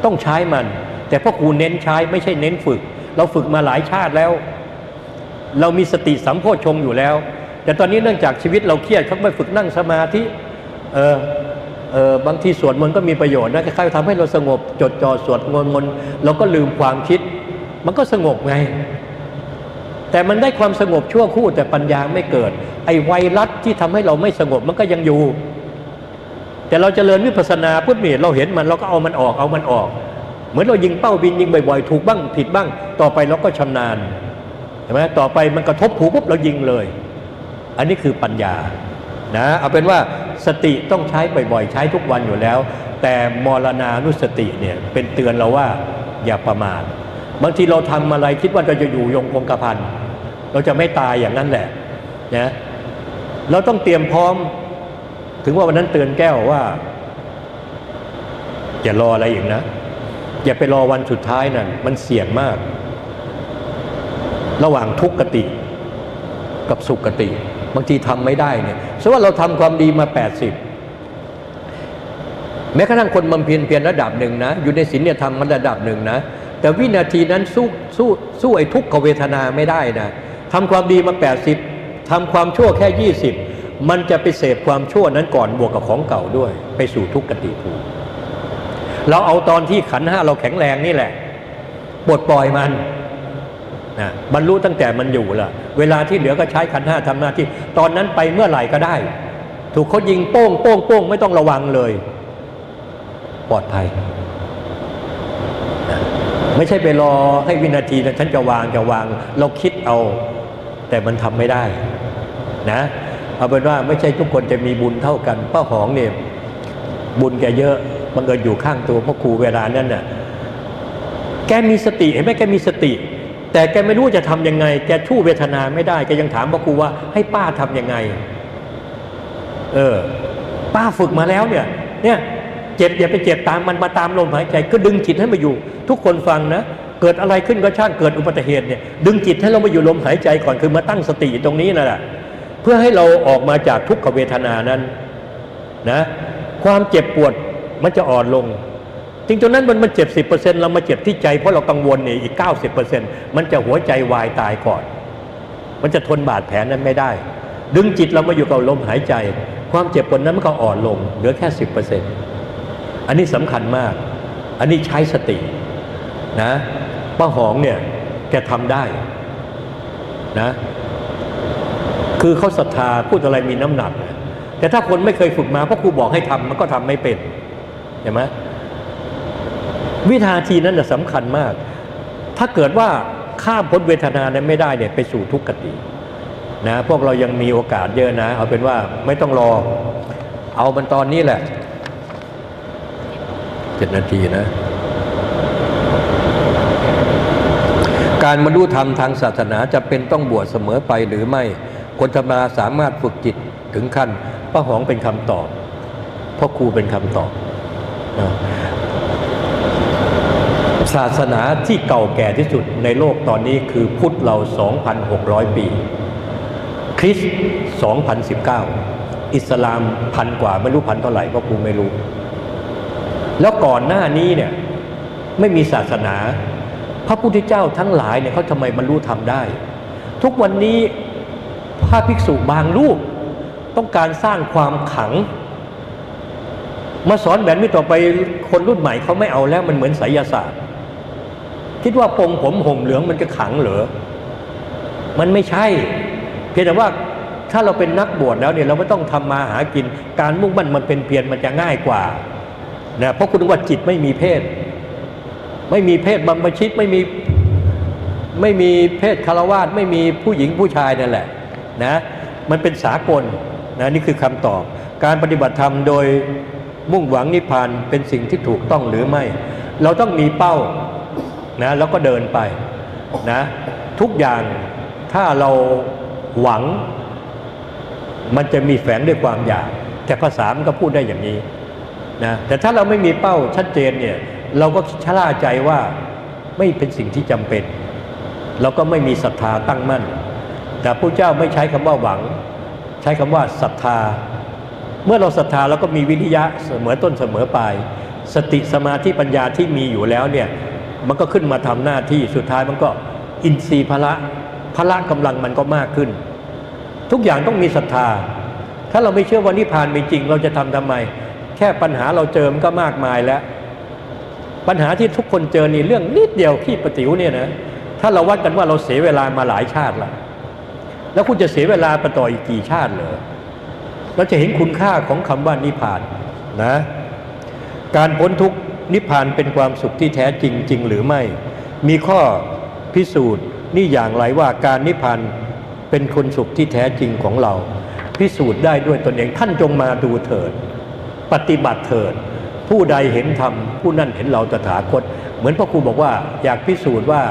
ต้องใช้มัน แต่พ่อครูเน้นใช้ไม่ใช่เน้นฝึก เราฝึกมาหลายชาติแล้ว เรามีสติสัมโพชงอยู่แล้ว แต่ตอนนี้เนื่องจากชีวิตเราเครียดเขาไปฝึกนั่งสมาธิเออเออบางทีสวดมนต์ก็มีประโยชน์นะคล้ายๆทำให้เราสงบ จดจ่อสวดมนต์เราก็ลืมความคิด มันก็สงบไง แต่มันได้ความสงบชั่วคู่แต่ปัญญาไม่เกิด ไอ้ไวรัสที่ทำให้เราไม่สงบมันก็ยังอยู่ แต่เราจเจริญวิปัสนาพุทธเมียเราเห็นมันเราก็เอามันออกเอามันออก เหมือนเรายิงเป้าบินยิงบ่อยๆ ถูกบ้างผิดบ้าง ต่อไปเราก็ชำนาญเห็นไหมต่อไปมันกระทบผูปุ๊บเรายิงเลย อันนี้คือปัญญานะเอาเป็นว่าสติต้องใช้บ่อยๆ ใช้ทุกวันอยู่แล้ว แต่มรณานุสติเนี่ยเป็นเตือนเราว่าอย่าประมาทบางทีเราทำอะไรคิดว่าเราจะอยู่ยงคงกระพันเราจะไม่ตายอย่างนั้นแหละนะเราต้องเตรียมพร้อม ถึงว่าวันนั้นเตือนแก้วว่า อย่ารออะไรอีกนะ อย่าไปรอวันสุดท้ายนั่นมันเสี่ยงมาก ระหว่างทุกขติ กับสุขติบางทีทำไม่ได้เนี่ยสมมติว่าเราทำความดีมา 80 แม้กระทั่งคนบำเพ็ญเพียรระดับหนึ่งนะ อยู่ในศีลเนี่ยทำมันระดับหนึ่งนะ แต่วินาทีนั้นสู้สู้สู้ไอ้ทุกขเวทนาไม่ได้นะทำความดีมา 80ทำความชั่วแค่ 20 มันจะไปเสพความชั่วนั้นก่อนบวกกับของเก่าด้วย ไปสู่ทุกขติภูมิเราเอาตอนที่ขันห้าเราแข็งแรงนี่แหละปลดปล่อยมันนะบรรลุตั้งแต่มันอยู่ละเวลาที่เหลือก็ใช้ขันห้าทำหน้าที่ ตอนนั้นไปเมื่อไหร่ก็ได้ ถูกเขายิงโป้งโป้งโป้งไม่ต้องระวังเลย ปลอดภัยนะไม่ใช่ไปรอให้วินาทีนะฉันจะวางจะวาง เราคิดเอา แต่มันทำไม่ได้ นะ เอาเป็นว่าไม่ใช่ทุกคนจะมีบุญเท่ากันป้าหองเนี่ยบุญแกเยอะบังเอิญอยู่ข้างตัวพ่อครูเวลานั้นน่ะแกมีสติเห็นไหมแกมีสติ แต่แกไม่รู้จะทำยังไง แกชู้เวทนาไม่ได้แกยังถามพ่อครูว่าให้ป้าทำยังไง เออ ป้าฝึกมาแล้วเนี่ย เนี่ยเจ็บอย่าไปเจ็บตามมันมาตามลมหายใจก็ดึงจิตให้มาอยู่ ทุกคนฟังนะเกิดอะไรขึ้นก็ช่างเกิดอุบัติเหตุเนี่ยดึงจิตให้เรามาอยู่ลมหายใจก่อนคือมาตั้งสติตรงนี้นั่นแหละ เพื่อให้เราออกมาจากทุกขเวทนานั้นนะความเจ็บปวดมันจะอ่อนลงจริงตรงนั้นมันมันเจ็บสิบเปอร์เซ็นต์เรามาเจ็บที่ใจเพราะเรากังวลเนี่ยอีกเก้าสิบเปอร์เซ็นต์มันจะหัวใจวายตายก่อน มันจะทนบาดแผลนั้นไม่ได้ ดึงจิตเรามาอยู่กับลมหายใจ ความเจ็บปวดนั้นมันก็อ่อนลง เหลือแค่สิบเปอร์เซ็นต์อันนี้สำคัญมาก อันนี้ใช้สตินะป้าหองเนี่ยแกทำได้นะ คือเขาศรัทธาพูดอะไรมีน้ำหนัก แต่ถ้าคนไม่เคยฝึกมาเพราะครูบอกให้ทำมันก็ทำไม่เป็นเห็นไหมวิธาทีนั้นสำคัญมาก ถ้าเกิดว่าข้ามพ้นเวทนานั้นไม่ได้เนี่ยไปสู่ทุกขตินะพวกเรายังมีโอกาสเยอะนะ เอาเป็นว่าไม่ต้องรอ เอามันตอนนี้แหละเจ็ดนาทีนะ การบรรลุธรรมทางศาสนาจะเป็นต้องบวชเสมอไปหรือไม่ คนธรรมดาสามารถฝึกจิตถึงขั้นพระหองเป็นคำตอบพ่อครูเป็นคำตอบศาสนาที่เก่าแก่ที่สุดในโลกตอนนี้คือพุทธเรา 2,600 ปี คริสต์2019 อิสลามพันกว่าไม่รู้พันเท่าไหร่พ่อครูไม่รู้ แล้วก่อนหน้านี้เนี่ยไม่มีศาสนา พระพุทธเจ้าทั้งหลายเนี่ยเขาทำไมบรรลุธรรมได้ ทุกวันนี้ ระภิกษุบางรูป ต้องการสร้างความขัง มาสอนแบบนี้ต่อไปคนรุ่นใหม่เขาไม่เอาแล้วมันเหมือนไสยศาสตร์ คิดว่าปงผมห่มเหลืองมันจะขังเหรอมันไม่ใช่ เพียงแต่ว่าถ้าเราเป็นนักบวชแล้วเนี่ยเราไม่ต้องทำมาหากิน การมุ่งมั่นมันเป็นเพียรมันจะง่ายกว่านะเพราะคุณว่าจิตไม่มีเพศ ไม่มีเพศบำบัชิตไม่มีไม่มีเพศคารวาสไม่มีผู้หญิงผู้ชายนั่นแหละ นะมันเป็นสากลนะนี่คือคำตอบ การปฏิบัติธรรมโดยมุ่งหวังนิพพานเป็นสิ่งที่ถูกต้องหรือไม่ เราต้องมีเป้านะแล้วก็เดินไปนะทุกอย่างถ้าเราหวัง มันจะมีแฝงด้วยความอยาก แต่ภาษามันก็พูดได้อย่างนี้นะแต่ถ้าเราไม่มีเป้าชัดเจนเนี่ยเราก็ชะล่าใจว่าไม่เป็นสิ่งที่จำเป็น เราก็ไม่มีศรัทธาตั้งมั่น แต่พระเจ้าไม่ใช้คำว่าหวัง ใช้คำว่าศรัทธา เมื่อเราศรัทธาเราก็มีวิริยะเสมอต้นเสมอปลายสติสมาธิปัญญาที่มีอยู่แล้วเนี่ยมันก็ขึ้นมาทำหน้าที่สุดท้ายมันก็อินทรีย์พละพละกำลังมันก็มากขึ้น ทุกอย่างต้องมีศรัทธา ถ้าเราไม่เชื่อว่านิพพานมีจริงเราจะทำทำไม แค่ปัญหาเราเจอมันก็มากมายแล้ว ปัญหาที่ทุกคนเจอนี่เรื่องนิดเดียวขี้ปติ๋วเนี่ยนะถ้าเราวัดกันว่าเราเสียเวลามาหลายชาติละ แล้วคุณจะเสียเวลาไปต่ออีกกี่ชาติเลยเราจะเห็นคุณค่าของคำว่านิพพานนะ การพ้นทุกข์นิพพานเป็นความสุขที่แท้จริงจริงหรือไม่ มีข้อพิสูจน์นี่อย่างไรว่าการนิพพานเป็นคนสุขที่แท้จริงของเรา พิสูจน์ได้ด้วยตนเองท่านจงมาดูเถิด ปฏิบัติเถิด ผู้ใดเห็นธรรมผู้นั่นเห็นเราตถาคต เหมือนพ่อครูบอกว่าอยากพิสูจน์ว่า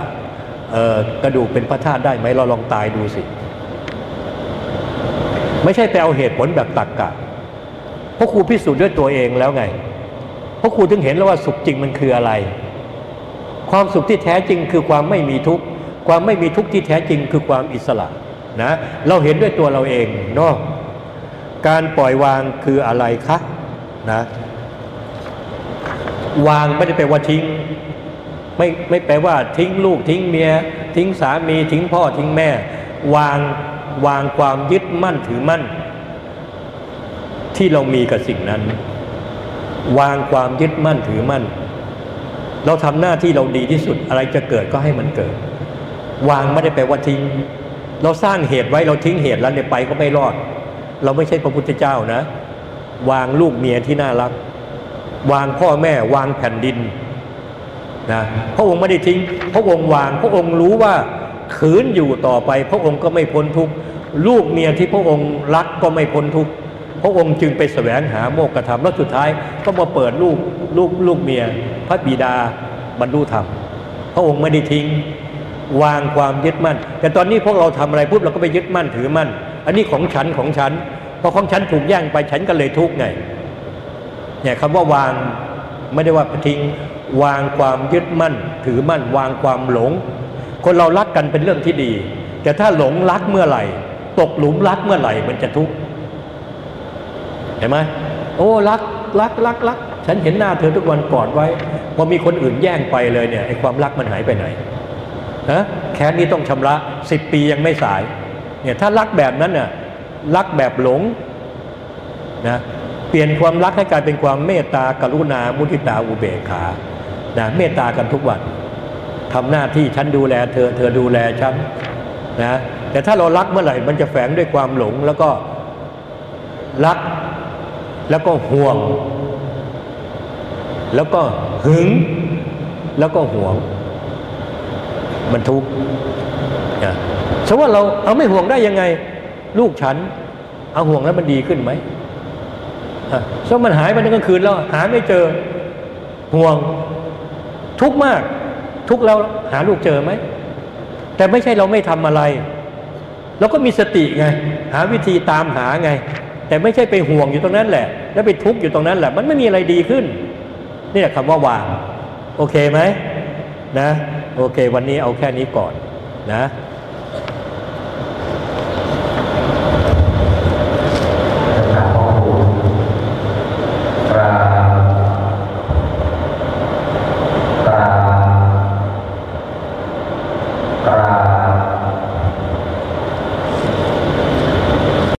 กระดูกเป็นพระธาตุได้ไหมเราลองตายดูสิ ไม่ใช่ไปเอาเหตุผลแบบตักกะเพราะครูพิสูจน์ด้วยตัวเองแล้วไง เพราะครูถึงเห็นแล้วว่าสุขจริงมันคืออะไร ความสุขที่แท้จริงคือความไม่มีทุกข์ความไม่มีทุกข์ที่แท้จริงคือความอิสระนะเราเห็นด้วยตัวเราเองเนาะการปล่อยวางคืออะไรคะนะวางไม่ได้แปลว่าทิ้ง ไม่ไม่แปลว่าทิ้งลูกทิ้งเมีย ทิ้งสามีทิ้งพ่อทิ้งแม่ วาง วางความยึดมั่นถือมั่น ที่เรามีกับสิ่งนั้น วางความยึดมั่นถือมั่น เราทำหน้าที่เราดีที่สุดอะไรจะเกิดก็ให้มันเกิด วางไม่ได้แปลว่าทิ้ง เราสร้างเหตุไว้เราทิ้งเหตุแล้วเนี่ยไปก็ไม่รอด เราไม่ใช่พระพุทธเจ้านะ วางลูกเมียที่น่ารัก วางพ่อแม่วางแผ่นดินนะพระองค์ไม่ได้ทิ้ง พระองค์วางพระองค์รู้ว่า ขืนอยู่ต่อไป พระองค์ก็ไม่พ้นทุกข์ลูกเมียที่พระองค์รักก็ไม่พ้นทุกข์พระองค์จึงไปแสวงหาโมกขธรรมแล้วสุดท้ายก็มาเปิดลูกลูกลูกเมีย พระบิดาบรรลุธรรม พระองค์ไม่ได้ทิ้งวางความยึดมั่น แต่ตอนนี้พวกเราทำอะไรปุ๊บเราก็ไปยึดมั่นถือมั่น อันนี้ของฉันของฉันพอของฉันถูกแย่งไปฉันก็เลยทุกข์ไงเนี่ยคำว่าวางไม่ได้ว่าทิ้งวางความยึดมั่น ถือมั่น วางความหลง คนเรารักกันเป็นเรื่องที่ดี แต่ถ้าหลงรักเมื่อไหร่ ตกหลุมรักเมื่อไหร่มันจะทุกข์เห็นไหมโอ้รักรักรักรักฉันเห็นหน้าเธอทุกวันกอดไว้ พอมีคนอื่นแย่งไปเลยเนี่ยไอ้ความรักมันหายไปไหนนะแค้นนี้ต้องชำระสิบปียังไม่สายเนี่ยถ้ารักแบบนั้นน่ะรักแบบหลงนะเปลี่ยนความรักให้กลายเป็นความเมตตากรุณามุทิตาอุเบกขานะเมตตากันทุกวัน ทำหน้าที่ฉันดูแลเธอเธอดูแลฉันนะแต่ถ้าเรารักเมื่อไหร่มันจะแฝงด้วยความหลงแล้วก็รัก แล้วก็ห่วง แล้วก็หึง แล้วก็ห่วง มันทุกข์นะสมมติว่าเราเอาไม่ห่วงได้ยังไง ลูกฉัน เอาห่วงแล้วมันดีขึ้นไหมสมมันหายไปในกลางคืนแล้วหาไม่เจอห่วงทุกข์มาก ทุกข์เราหาลูกเจอไหม แต่ไม่ใช่เราไม่ทำอะไร เราก็มีสติไง หาวิธีตามหาไง แต่ไม่ใช่ไปห่วงอยู่ตรงนั้นแหละ แล้วไปทุกข์อยู่ตรงนั้นแหละ มันไม่มีอะไรดีขึ้น นี่แหละคำว่าวาง โอเคไหมนะ โอเค วันนี้เอาแค่นี้ก่อนนะ